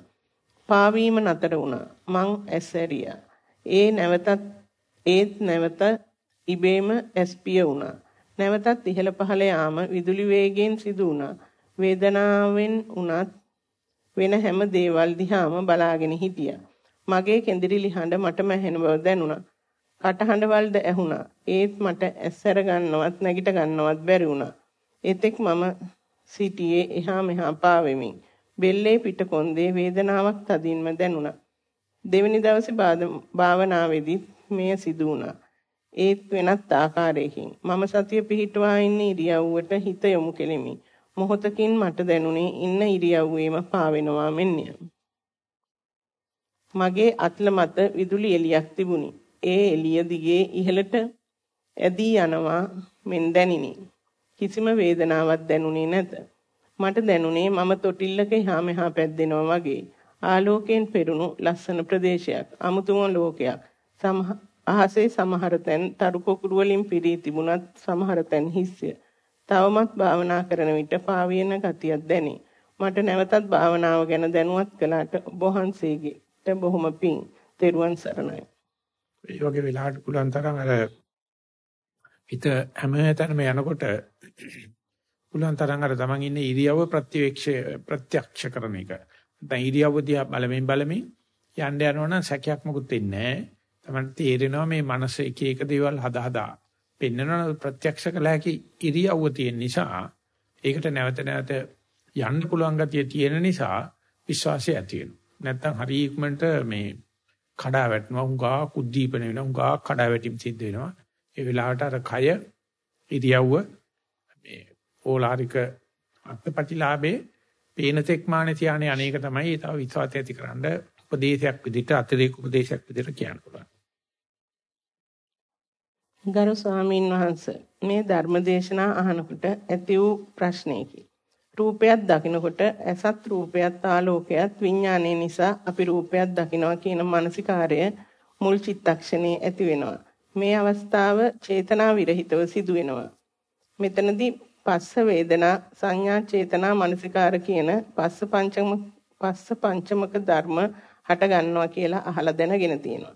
පාවීම නතර වුණා. මං ඇස්සැරියා. ඒ නැවතත් ඒත් නැවත ඉබේම ඇස්පිය වුණා. නැවතත් ඉහළ පහළ යාම විදුලි වේගයෙන් සිදු වුණා. වේදනාවෙන් උනත් වෙන හැම දේවල් දිහාම බලාගෙන හිටියා. මගේ කෙඳිරිලි හඬ මටම ඇහෙන බව දැනුණා. කටහඬවල්ද ඇහුණා. ඒත් මට ඇස්සර ගන්නවත් නැගිට ගන්නවත් බැරි වුණා. එතෙක් මම සිටියේ එහා මෙහා පාවෙමින්. බෙල්ලේ පිටකොන්දේ වේදනාවක් තදින්ම දැනුණා. දෙවැනි දවසේ භාවනාවේදී මෙය සිදු වුණා. ඒත් වෙනත් ආකාරයකින් මම සතිය පිහිටුවා ඉන්න ඉරියව්වට හිත යොමු කෙලිමි. මොහොතකින් මට දැනුනේ ඉන්න ඉරියව්වේම පාවෙනවා මෙන්ය. මගේ අත්ල මත විදුලි එලියක් තිබුණි. ඒ එළිය දිගේ ඉහළට ඇදී යනවා මෙන් දැනිනි. කිසිම වේදනාවක් දැනුනේ නැත. මට දැනුනේ මම තොටිල්ලක එහා මෙහා පැද්දෙනවා වගේ. ආලෝකයෙන් පෙරුණු ලස්සන ප්‍රදේශයක්. අමුතුම ලෝකයක්. අහසේ සමහර තැන් තරු කොකුරු වලින් පිරී තිබුණත් සමහර තැන් හිස්ය. තවමත් භාවනා කරන විට පාවියන ගතියක් දැනේ. මට නැවතත් භාවනාව ගැන දැනුවත් කළාට ඔබ වහන්සේගෙට බොහොම පිං. තෙරුවන් සරණයි. ඒ වගේ වෙලාවට පුළුවන් තරම් අර හිත හැමතැනම යනකොට පුළුවන් තරම් අර තමන් ඉන්නේ ඉරියව්ව ප්‍රතිවේක්ෂ ප්‍රත්‍යක්ෂ කරන එක. නැත්නම් ඉරියව්ව දිහා බලමින් බලමින් යන්න යනවනම් සැකයක් මොකුත් වෙන්නේ නැහැ. තමයි තේරෙනවා මේ මනස එක එක දේවල් හදා හදා පෙන්වන ප්‍රත්‍යක්ෂ කළ හැකි ඉරියව්ව තියෙන නිසා ඒකට නැවත නැවත යන්න පුළුවන් ගතිය තියෙන නිසා විශ්වාසය ඇති වෙනවා. නැත්තම් හරි ඉක්මනට මේ කඩා වැටෙනවා උංගා කුද්දීපන වෙනවා උංගා කඩා වැටීම් සිද්ධ වෙනවා. ඒ වෙලාවට අර කය ඉරියව්ව මේ ඕලාරික අත්පටිලාභේ පේන තෙක් මානේ තියානේ අනේක තමයි ඒ තව විශ්වාසය ඇතිකරන උපදේශයක් විදිහට අතිරේක උපදේශයක් විදිහට කියන්න පුළුවන්. ගරු ස්වාමීන් වහන්ස මේ ධර්මදේශනා අහනකොට ඇති වූ ප්‍රශ්නයකි. රූපයක් දකිනකොට ඇසත් රූපයත් ආලෝකයත් විඥානයේ නිසා අපි රූපයක් දකිනවා කියන මානසිකාරය මුල් චිත්තක්ෂණේ ඇති වෙනවා. මේ අවස්ථාව චේතනා විරහිතව සිදු වෙනවා. මෙතනදී පස්ස වේදනා සංඥා චේතනා මානසිකාර කියන පස්ස පංචම පස්ස පංචමක ධර්ම හට ගන්නවා කියලා අහලා දැනගෙන තියෙනවා.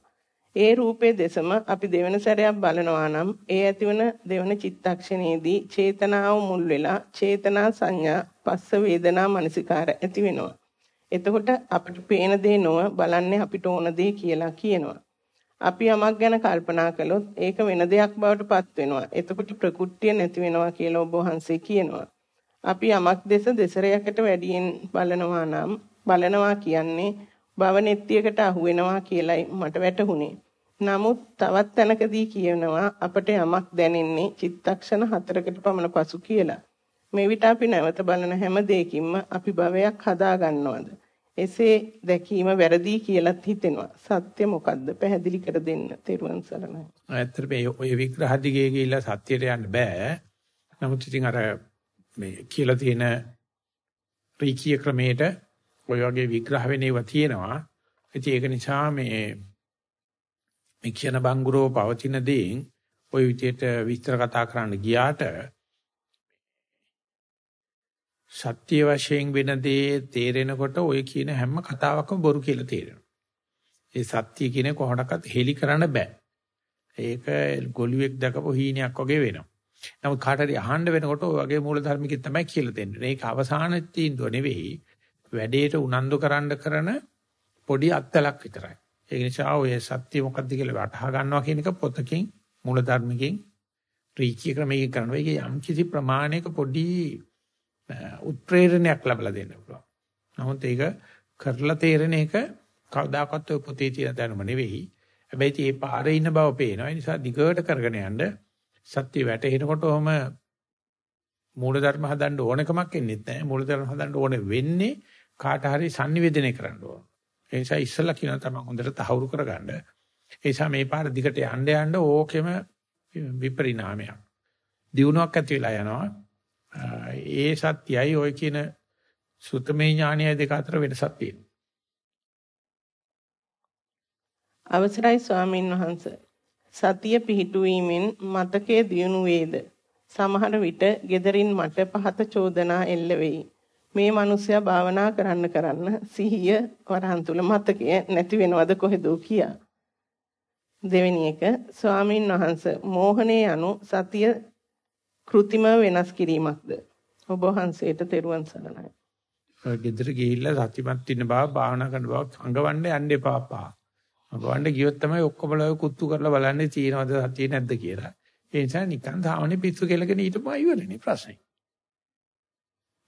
ඒ රූපේ දෙසම අපි දෙවන සැරයක් බලනවා නම් ඒ ඇතිවන දෙවන චිත්තක්ෂණයේදී චේතනාව මුල් වෙලා චේතනා සංඥා පස්ස වේදනා මනසිකාර ඇති වෙනවා. එතකොට අපිට පේන දේ නොව බලන්නේ අපිට ඕන දේ කියලා කියනවා. අපි යමක් ගැන කල්පනා කළොත් ඒක වෙන දෙයක් බවට පත් වෙනවා. එතකොට ප්‍රകൃතිය නැති වෙනවා කියලා ඔබ වහන්සේ කියනවා. අපි යමක් දෙස දෙසරයකට වැඩියෙන් බලනවා නම් බලනවා කියන්නේ භවනෙත්තියකට අහු වෙනවා කියලයි මට වැටහුනේ. නමුත් තවත් තැනකදී කියනවා අපට යමක් දැනෙන්නේ චිත්තක්ෂණ හතරකට පමණ පසු කියලා. මේ විට අපි නැවත බලන හැම දෙයකින්ම අපි භවයක් හදා ගන්නවද? එසේ දැකීම වැරදි කියලාත් හිතෙනවා. සත්‍ය මොකද්ද? පැහැදිලි කර දෙන්න. තෙරුවන් සරණයි. ඇත්තට මේ ඔය විග්‍රහ දිගේ ගිහිල්ලා සත්‍යයට යන්න බෑ. නමුත් ඉතින් අර මේ කියලා තියෙන රීකී ක්‍රමයට ඔය වගේ විග්‍රහ වෙනේවා තියෙනවා. ඉතින් ඒක නිසා මේ මේ කියන බංගුරෝ පවතින දේෙන් ওই විදිහට විස්තර කතා කරන්න ගියාට සත්‍ය වශයෙන් වෙන දේ තේරෙනකොට ඔය කියන හැම කතාවක්ම බොරු කියලා තේරෙනවා. ඒ සත්‍ය කියන කොහොමඩක්වත් හෙලි කරන්න බෑ. ඒක ගොළුෙක් දැකපු හීනයක් වගේ වෙනවා. නමුත් කාට හරි අහන්න වෙනකොට ඔය වගේ මූල ධර්මිකෙත් තමයි කියලා දෙන්නේ. ඒක අවසාන තීන්දුව නෙවෙයි. වැඩේට උනන්දු කරන්න කරන පොඩි අත්දලක් විතරයි. ඒ නිසා ඔය සත්‍ය මොකක්ද කියලා වටහා ගන්නවා කියන එක පොතකින් මූල ධර්මකින් රීචි ක්‍රමයකින් කරනවා. ඒක යම් කිසි ප්‍රමාණයක පොඩි උත්ප්‍රේරණයක් ලැබලා දෙන්න පුළුවන්. නමුත් ඒක කරලා තේරෙන එක කවදාකවත් ඔය පොතේ තියෙන දැනුම නෙවෙයි. හැබැයි මේ පාරේ ඉන්න බව පේනවා. ඒ නිසා දිගට කරගෙන යන්න සත්‍ය වැටෙනකොට ඔහම මූලධර්ම හදන්න ඕනකමක් එන්නේ නැහැ. මූලධර්ම හදන්න ඕනේ වෙන්නේ කාට හරි sannivedana කරන්න ඕන. ඒ නිසා ඉස්සලා කියන තමයි හොඳට තහවුරු කරගන්න. ඒ නිසා මේ පාර දිගට යන්න යන්න ඕකෙම විපරිණාමයක්. දියුණුවක් ඇති වෙලා යනවා. ඒ සත්‍යයයි ඔය කියන සුතමේ ඥානයයි දෙක අතර වෙනසක් තියෙනවා. අවසරයි ස්වාමින් වහන්සේ. සතිය පිහිටුවීමෙන් මතකයේ දියුණු වේද? සමහර විට gederin මට පහත චෝදනා එල්ල වෙයි. මේ මිනිසයා භාවනා කරන්න කරන්න සිහිය වරහන් තුල මතකය නැති වෙනවද කොහෙදෝ කියා. දෙවෙනි එක ස්වාමින් වහන්සේ මෝහණේ anu සතිය કૃතිම වෙනස් කිරීමක්ද ඔබ වහන්සේට තෙරුවන් සරණයි. ගෙදර ගිහිල්ලා සතිමත් ඉන්න බව භාවනා කරන බව අඟවන්න යන්න එපා අපා. අඟවන්න ගියොත් තමයි ඔක්කොම ලෝ කුත්තු කරලා බලන්නේ තියෙනවද සතිය නැද්ද කියලා. ඒ නිසා නිකන් සාමාන්‍ය පිස්සු කෙලගෙන හිටපුවා ඉවරනේ ප්‍රශ්නේ.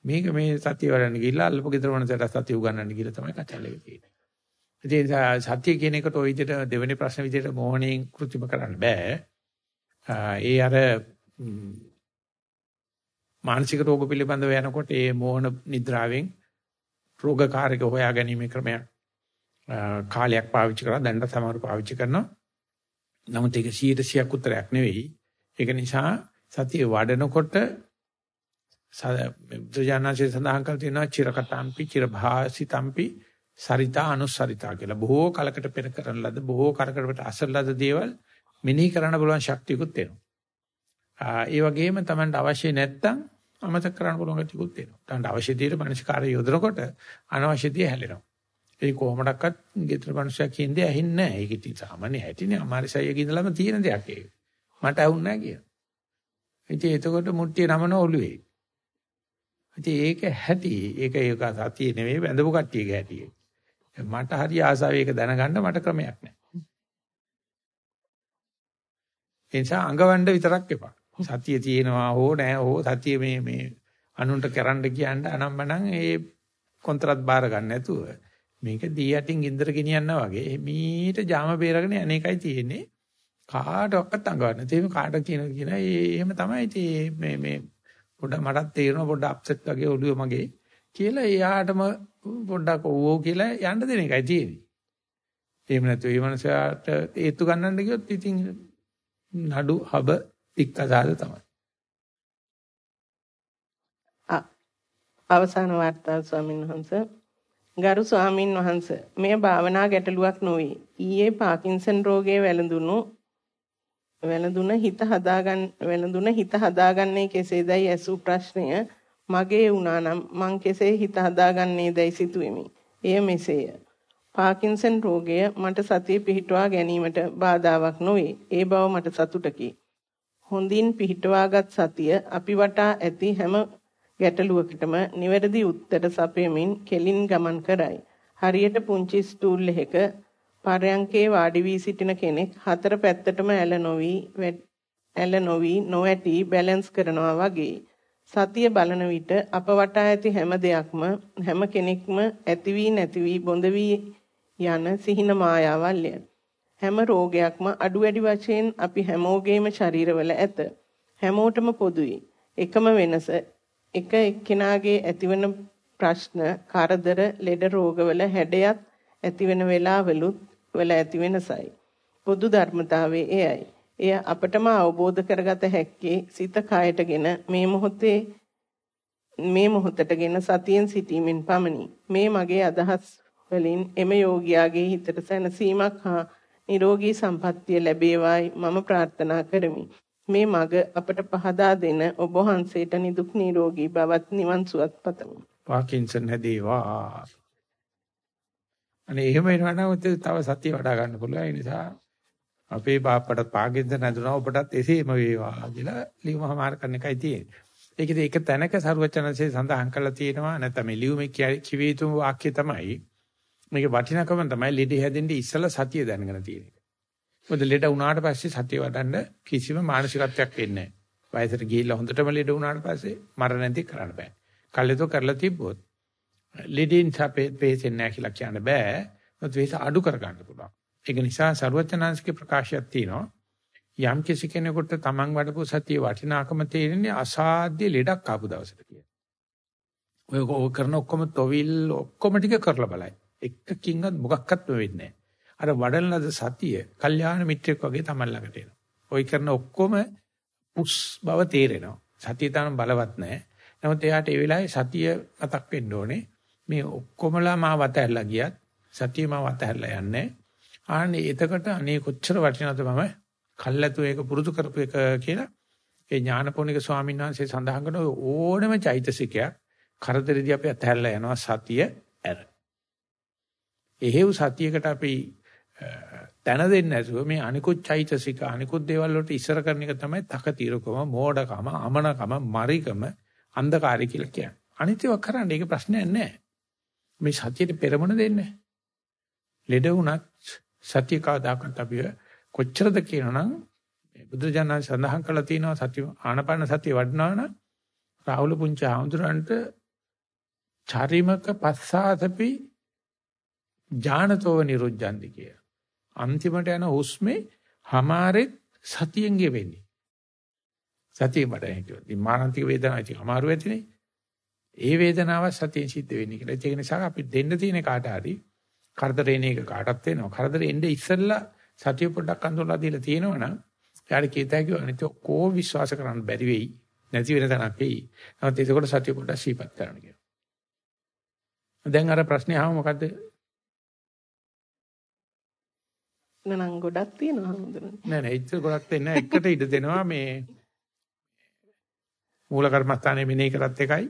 මේක මේ සතිය වඩන්න ගිහිල්ලා අල්ලපු ගෙදර වුණසට සතිය උගන්නන්න ගිහිල්ලා තමයි කචල් එක තියෙන්නේ. ඒ නිසා සතිය කියන එකට ওই විදිහට දෙවෙනි ප්‍රශ්න විදිහට මොහොනේ කෘතිම කරන්න බෑ. ඒ අර මානසික රෝග පිළිබඳව යනකොට ඒ මෝහන නිද්‍රාවෙන් රෝගකාරක හොයා ගැනීම ක්‍රමයක් කාලයක් පාවිච්චි කරලා දැන් සමහර පාවිච්චි කරනවා. නමුත් ඒක 100%ක් උත්තරයක් නෙවෙයි. ඒක නිසා සතිය වඩනකොට බුදුජානනාංශය සඳහන් කර තියෙනවා චිරකටම්පි චිරභාසිතම්පි සරිතා අනුසරිතා කියලා. බොහෝ කලකට පෙර කරන ලද බොහෝ කරකටකට අසල ලද දේවල් මෙනෙහි කරන්න පුළුවන් ශක්තියකුත් එනවා. ඒ වගේම Tamanට අවශ්‍ය නැත්තම් අමතක කරන්න පුළුවන් ගතියකුත් එනවා. Tamanට අවශ්‍ය දේට මනසිකාරය යොදනකොට අනවශ්‍ය දේ හැලෙනවා. ඒ කොහොමඩක්වත් ගෙදර මිනිස්සුයා කියන්නේ ඇහින්නේ නැහැ. ඒක ඉතින් සාමාන්‍ය හැටිනේ අමාරිසයියක ඉඳලාම තියෙන දෙයක් ඒක. මට ඇහුන්නේ නැහැ කියන. ඉතින් එතකොට මුට්ටිය නමන ඔළුවේ. ඉතින් ඒක හැටි. ඒක ඒක සතිය නෙවෙයි වැඳපු කට්ටියගේ හැටි. මට හරි ආසාව ඒක දැනගන්න මට ක්‍රමයක් නැහැ. ඒ නිසා අඟවන්න විතරක් එපා. සතිය තියෙනවා හෝ නැහැ හෝ සතිය මේ මේ අනුන්ට කරන්න කියන්න අනම්මනම් ඒ කොන්ත්‍රාත් බාර ගන්න නැතුව. මේක දී යටින් ඉන්දර ගෙනියනවා වගේ. මීට ජාම බේරගෙන අනේකයි තියෙන්නේ. කාටවත් අඟවන්න. ඒක කාට කියන කියන ඒ එහෙම තමයි ඉතින් මේ මේ පොඩ්ඩක් මටත් තේරෙනවා පොඩ්ඩක් අප්සෙට් වගේ ඔළුව මගේ කියලා එයාටම පොඩ්ඩක් ඕවෝ කියලා යන්න දෙන එකයි තියෙන්නේ. එහෙම නැත්නම් මේ මනසට ඒත්තු ගන්නන්න ගියොත් ඉතින් නඩු හබ තික්කසාද තමයි. අවසාන වර්තාව ස්වාමීන් වහන්සේ ගරු ස්වාමින් වහන්සේ මේ භාවනා ගැටලුවක් නොවේ. ඊයේ පාකින්සන් රෝගයේ වැළඳුණු වැළඳුන හිත හදාගන්න වැළඳුන හිත හදාගන්නේ කෙසේදයි ඇසූ ප්‍රශ්නය මගේ වුණා නම් මං කෙසේ හිත හදාගන්නේදයි සිතුවෙමි. එය මෙසේය. පාකින්සන් රෝගය මට සතිය පිහිටුවා ගැනීමට බාධාවක් නොවේ. ඒ බව මට සතුටකි. හොඳින් පිහිටවාගත් සතිය අපි වටා ඇති හැම ගැටලුවකටම නිවැරදි උත්තර සපයමින් කෙලින් ගමන් කරයි. හරියට පුංචි ස්ටූල් එකක පරයන්කේ වාඩි වී සිටින කෙනෙක් හතර පැත්තටම ඇල නොවි ඇල නොවි නොඇටි බැලන්ස් කරනවා වගේ. සතිය බලන විට අප වටා ඇති හැම දෙයක්ම හැම කෙනෙක්ම ඇති වී නැති වී බොඳ වී යන සිහින මායාවල්ය. හැම රෝගයක්ම අඩු වැඩි වශයෙන් අපි හැමෝගේම ශරීරවල ඇත. හැමෝටම පොදුයි. එකම වෙනස එක එක්කෙනාගේ ඇතිවන ප්‍රශ්න, කරදර, ලෙඩ රෝගවල හැඩයක් ඇතිවෙන වෙලාවලුත් වල ඇති වෙනසයි. පොදු ධර්මතාවයේ එයයි. එය අපටම අවබෝධ කරගත හැක්කේ සිත කයටගෙන මේ මොහොතේ මේ මොහොතටගෙන සතියෙන් සිටීමෙන් පමණි. මේ මගේ අදහස් වලින් එම යෝගියාගේ හිතට සැනසීමක් හා නිරෝගී සම්පන්නිය ලැබේවායි මම ප්‍රාර්ථනා කරමි. මේ මග අපට පහදා දෙන ඔබ වහන්සේට නිදුක් නිරෝගී බවත් නිවන් සුවත් පතමි. පාකින්සන් හැදේවා. අනේ එහෙම වෙනවා නම් තව සතිය වඩා ගන්න පුළුවන්. ඒ නිසා අපේ බාප්පට පාගෙන්ද නැදුනා ඔබටත් එසේම වේවා කියලා ලියුමමාර කරන එකයි තියෙන්නේ. ඒකද ඒක තැනක සරුවචනසේ සඳහන් කරලා තියෙනවා නැත්නම් මේ ලියුමේ කිවී යුතු වාක්‍ය තමයි මේක වටිනකම තමයි ලෙඩ හැදෙන්නේ ඉස්සලා සතිය දැනගෙන තියෙන එක. මොකද ලෙඩ වුණාට පස්සේ සතිය වඩන්න කිසිම මානසිකත්වයක් වෙන්නේ නැහැ. වයසට ගිහිල්ලා හොඳටම ලෙඩ වුණාට පස්සේ මරණ නැති කරන්න බෑ. කල්ලිතෝ කරලා තිබ්බොත් ලෙඩින් සපේ පේසෙන්නේ නැහැ කියලා කියන්න බෑ. මොකද වේස අඩු කර ගන්න පුළුවන්. ඒක නිසා ਸਰවඥාන්සේගේ ප්‍රකාශයක් තියෙනවා. යම් කිසි කෙනෙකුට තමන් වඩපු සතිය වටිනාකම තේරෙන්නේ අසාධ්‍ය ලෙඩක් ආපු දවසට කියලා. ඔය ඔය කරන ඔක්කොම තොවිල් ඔක්කොම ටික කරලා බලයි. එකකින්වත් මොකක්වත් වෙන්නේ නැහැ. අර වඩන ලද සතිය කල්යාණ මිත්‍රෙක් වගේ තමන් ළඟට එනවා. ඔය කරන ඔක්කොම පුස් බව තේරෙනවා. සතිය තරම් බලවත් නැහැ. නමුත් එයාට ඒ වෙලාවේ සතිය මතක් වෙන්න ඕනේ. මේ ඔක්කොමලා මාව අතහැරලා ගියත් සතිය මාව අතහැරලා යන්නේ. ආන්නේ එතකොට අනේ කොච්චර වටිනවද මම කල්ැතු ඒක පුරුදු කරපු එක කියලා ඒ ඥානපෝනික ස්වාමීන් වහන්සේ සඳහන් කරන ඕනම චෛතසිකයක් කරදරදී අපි අතහැරලා යනවා සතිය ඇර. එහෙව් සතියකට අපි තන දෙන්නේ නැතුව මේ අනිකුත් චෛතසික අනිකුත් දේවල් වලට ඉස්සර කරන එක තමයි තකතිරකම මෝඩකම අමනකම මරිකම අන්ධකාරය කියලා කියන්නේ. අනිත්‍යව කරන්න ඒක ප්‍රශ්නයක් නැහැ. මේ සතියට පෙරමුණ දෙන්නේ. ලෙඩ වුණත් සතිය කවදාකවත් අපි කොච්චරද කියනනම් මේ බුදුජානක සඳහන් කළා තියෙනවා සති ආනපන සතිය වඩනවා නම් රාහුල පුංචි ආඳුරන්ට චරිමක පස්සාතපි ඥානතෝ නිරුද්ධන්ති කිය. අන්තිමට යන හුස්මේ හමාරෙත් සතියෙන් ගෙවෙන්නේ. සතිය මට හිතුවා. ඉතින් මානසික වේදනාවක් ඉතින් අමාරු වෙතිනේ. ඒ වේදනාව සතියෙන් සිද්ධ වෙන්නේ කියලා. ඒක නිසා අපි දෙන්න තියෙන කාට හරි කරදර එන එක කාටත් වෙනවා. කරදර එන්නේ ඉස්සෙල්ලා සතිය පොඩ්ඩක් අඳුරලා දීලා තියෙනවනම් යාට කීතයි කියව අනිත් ඔක්කොම විශ්වාස කරන්න බැරි වෙයි. නැති වෙන තැනක් වෙයි. නමුත් ඒකකොට සතිය පොඩ්ඩක් සීපත් කරන්න කියනවා. දැන් අර ප්‍රශ්නේ ආව මොකද්ද? නනම් ගොඩක් තියෙනවා හඳුනන. නෑ නෑ ඉතින් ගොඩක් දෙන්න එකට ඉඩ දෙනවා මේ මූල කර්මස්ථානයේ මෙනෙහි කරත් එකයි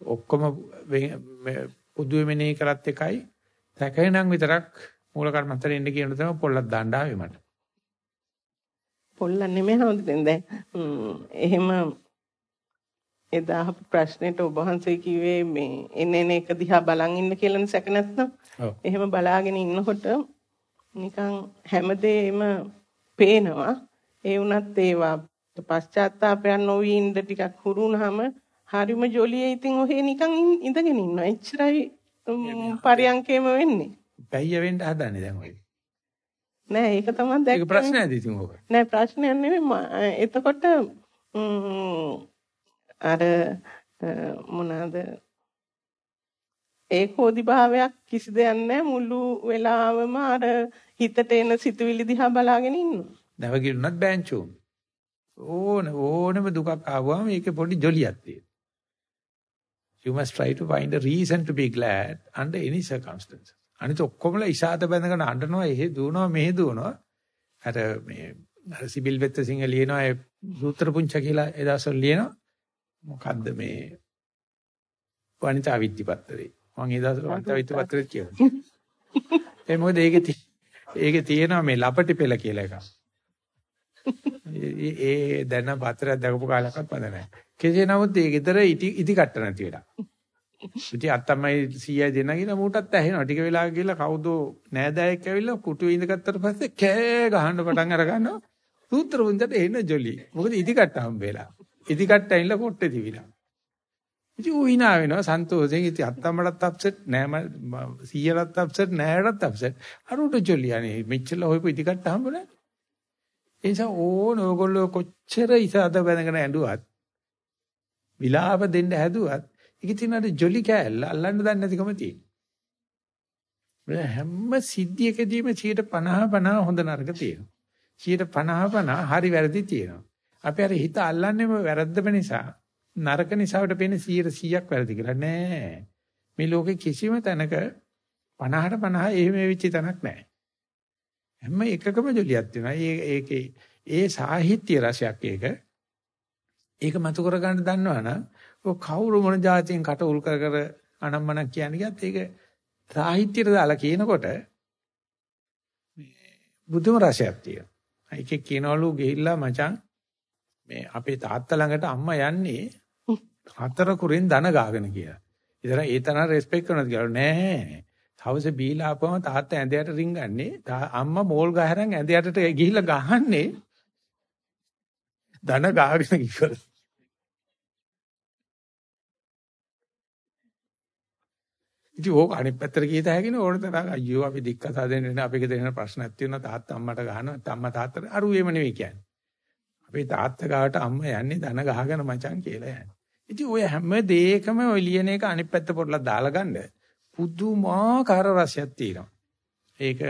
ඔක්කොම පුදුවේ මෙනෙහි කරත් එකයි සැකේනම් විතරක් මූල කර්මස්ථානේ ඉන්න කියන තමයි පොල්ලක් දාන්න ආවේ මට. පොල්ලක් නෙමෙයි හඳුනන දැන් එහෙම එදා අප ප්‍රශ්නෙට ඔබ වහන්සේ කිව්වේ මේ එන එන එක දිහා බලන් ඉන්න කියලානේ සැක නැත්නම්. එහෙම බලාගෙන ඉන්නකොට නිකන් හැමදේම පේනවා. ඒ වුණත් ඒවා පශ්චාත්තාපයන් නොවී ඉඳ ටිකක් හුරු වුනහම හරිම ජොලියේ ඉතින් ඔහේ නිකන් ඉඳගෙන ඉන්නවා. එච්චරයි පරියන්කේම වෙන්නේ. බැහැය වෙන්න හදන්නේ දැන් ඔය. නෑ ඒක තමයි දැක්කේ. ඒක ප්‍රශ්නයක්ද ඉතින් ඔක? නෑ ප්‍රශ්නයක් නෙමෙයි. එතකොට අර මොනවාද ඒකෝදි භාවයක් කිසි දෙයක් නැහැ මුළු වෙලාවම අර හිතට එන සිතුවිලි දිහා බලාගෙන ඉන්නවා. නැවගිරුණත් බෑන්චෝ. ඕන ඕනම දුකක් ආවම ඒකේ පොඩි ජොලියක් තියෙනවා. You must try to find a reason to be glad under any circumstances. අනිත ඔක්කොමලා ඉසాత බැඳගෙන අඬනවා, එහෙ දුවනවා, මෙහෙ දුවනවා. අර මේ අර සිබිල් වෙත්ත සිංහ ලියනවා ඒ සූත්‍ර පුංච කියලා ඒ දවස්වල ලියනවා. මොකද්ද මේ වනිතා විද්‍ය පත්‍රේ. මම ඒ දවස්වල වනිතා විද්‍ය පත්‍රේ කියනවා. ඒ මොකද ඒකේ ඒකේ තියෙනවා මේ ලපටි පෙළ කියලා එකක්. ඒ දැන පත්‍රයක් දැකපු කාලයක්වත් මම නැහැ. කෙසේ නමුත් ඒ ගෙදර ඉටි ඉටි කට්ට නැති වෙලා. ඉතින් අත්තම්මයි 100යි දෙනා කියලා මූටත් ඇහෙනවා. ටික වෙලාවක ගිහලා කවුද නෑදෑයෙක් ඇවිල්ලා කුටුවේ ඉඳගත්තට පස්සේ කෑ ගහන්න පටන් අර ගන්නවා. සූත්‍ර වුන්දට එන ජොලි. මොකද ඉටි කට්ට හම්බෙලා. ඉටි කට්ට ඇවිල්ලා කොට්ටේ දිවිලා. ඉතින් ඌ hina වෙනවා සන්තෝෂයෙන්. ඉතින් අත්තම්මටත් අප්සෙට් නෑ 100ටත් අප්සෙට් නෑටත් අප්සෙට්. අරුට ජොලි අනේ මෙච්චර හොයපු ඉටි කට්ට හම්බුනේ. ඒ නිසා ඕන ඕගොල්ලෝ කොච්චර ඉසాత බැඳගෙන ඇඬුවත් විලාප දෙන්න හැදුවත් ඒකේ තියෙන අර ජොලි කෑල්ල අල්ලන්න දන්නේ නැතිකම තියෙනවා. හැම සිද්ධියකදීම 50 50 හොඳ නරක තියෙනවා. 50 50 හරි වැරදි තියෙනවා. අපි අර හිත අල්ලන්නේම වැරද්දම නිසා නරක නිසාවට පේන්නේ 100ක් වැරදි කියලා නෑ. මේ ලෝකේ කිසිම තැනක 50ට 50 එහෙම වෙච්ච තැනක් නෑ. හැම එකකම ජොලියක් තියෙනවා. ඒ ඒකේ ඒ සාහිත්‍ය රසයක් ඒක. ඒක මතු කර ගන්න දන්නවනම් ඔය කවුරු මොන જાතියෙන් කට උල් කර කර අනම්මනක් කියන්නේ ගියත් ඒක සාහිත්‍යයට දාලා කියනකොට බුදුම රසයක් තියෙනවා. ඒකේ කියනවලු ගිහිල්ලා මචං මේ අපේ තාත්තා ළඟට අම්මා යන්නේ හතර කුරෙන් දන ගාගෙන කියලා. ඉතින් ඒ තරම් රෙස්පෙක්ට් කරනවද කියලා නෑ. හවසේ බීලා ආපුවම තාත්තා ඇඳයට රින්ගන්නේ. අම්මා මෝල් ගහරන් ඇඳයටට ගිහිල්ලා ගහන්නේ. දන ගාගෙන ඉවර. ඉතින් ඕක අනිත් පැත්තට ගියත හැකින ඕන තරම් අයියෝ අපි දික්කසා දෙන්නේ නැහැ අපිට දෙන ප්‍රශ්නක් තියෙනවා තාත්තා අම්මට ගහනවා අම්මා තාත්තට අරුවේම නෙවෙයි කියන්නේ. අපේ තාත්තා ගාවට අම්මා යන්නේ දන ගහගෙන මචං කියලා යන්නේ. ඉතින් ඔය හැම දෙයකම ඔය ලියන එක අනිත් පැත්ත පොඩ්ඩක් දාලා ගන්න. පුදුමාකාර රසයක් තියෙනවා. ඒක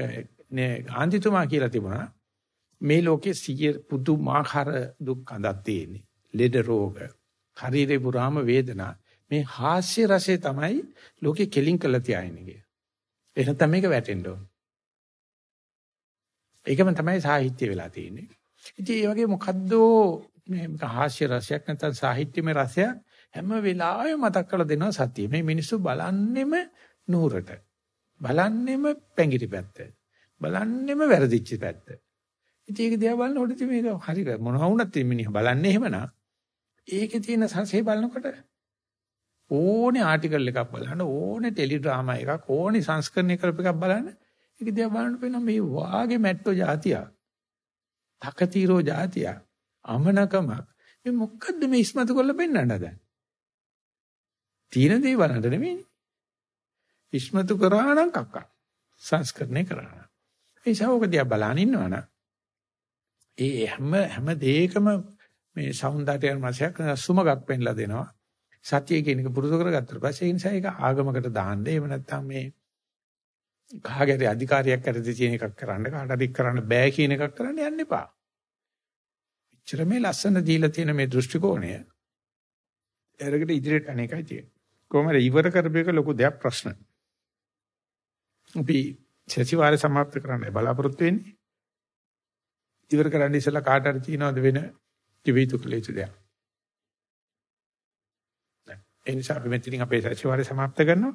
නේ ආන්තිතුමා කියලා තිබුණා. මේ ලෝකේ සිය පුදුමාකාර දුක් අඳක් තියෙන්නේ. ලෙඩ රෝග, ශරීරේ පුරාම වේදනා. මේ හාස්‍ය රසය තමයි ලෝකේ කෙලින් කළා තියාගෙන කිය. එහෙනම් තමයි මේක වැටෙන්න ඕන. ඒකම තමයි සාහිත්‍ය වෙලා තියෙන්නේ. ඉතින් ඒ වගේ මොකද්ද මේ හාස්‍ය රසයක් නැත්නම් සාහිත්‍යමය රසයක් හැම වෙලාවෙම මතක් කරලා දෙනවා සතිය. මේ මිනිස්සු බලන්නෙම නూరుට. බලන්නෙම පැංගිරි පැත්ත. බලන්නෙම වැරදිච්ච පැත්ත. ඉතින් ඒක දිහා බලනකොට ඉතින් මේක හරි මොනවා වුණත් මිනිහා බලන්නේ එහෙමනම් ඒකේ තියෙන සංසේ බලනකොට ඕනේ ආටිකල් එකක් බලන්න ඕනේ ටෙලි ඩ්‍රාමා එකක් ඕනේ සංස්කරණය කරපු එකක් බලන්න ඒක දිහා බලනකොට පේනවා මේ වාගේ මැට්ටෝ જાතිය. තකතිරෝ જાතිය අමනකමක්. මේ මොකද්ද මේ ඉස්මතු කරලා පෙන්වන්න හදන්නේ? තීන දේවල් නට නෙමෙයි ඉස්මතු කරා නම් කක්ක. සංස්කරණය කරා ඒ ශාවකදියා බලන් ඉන්නවනම් ඒ හැම හැම දෙයකම මේ సౌందර්යයන් මාසයක් සුමගක් පෙන්ලා දෙනවා. සතිය කියන එක පුරුදු කරගත්තට පස්සේ ඒ නිසා ඒක ආගමකට දාන්න. එහෙම නැත්නම් මේ කාගේරි අධිකාරියක් අරදී තියෙන එකක් කරන්න කාට හරි කරන්න බෑ කියන එකක් කරන්න යන්න එපා. මෙච්චර මේ ලස්සන දීලා තියෙන මේ දෘෂ්ටි කෝණය එරකට ඉදිරියට අනේකයි තියෙන්නේ. කොහොමද ඉවර කරපේක ලොකු දෙයක් ප්‍රශ්න. අපි සතිವಾರය સમાપ્ત කරන්න බලාපොරොත්තු වෙන්නේ. ඉවර කරන්න ඉස්සලා කාට හරි තියනවද වෙන කිවිතු කළ යුතු දෙයක්. ඒ නිසා අපි මෙතනින් අපේ සතිವಾರය સમાપ્ત කරනවා.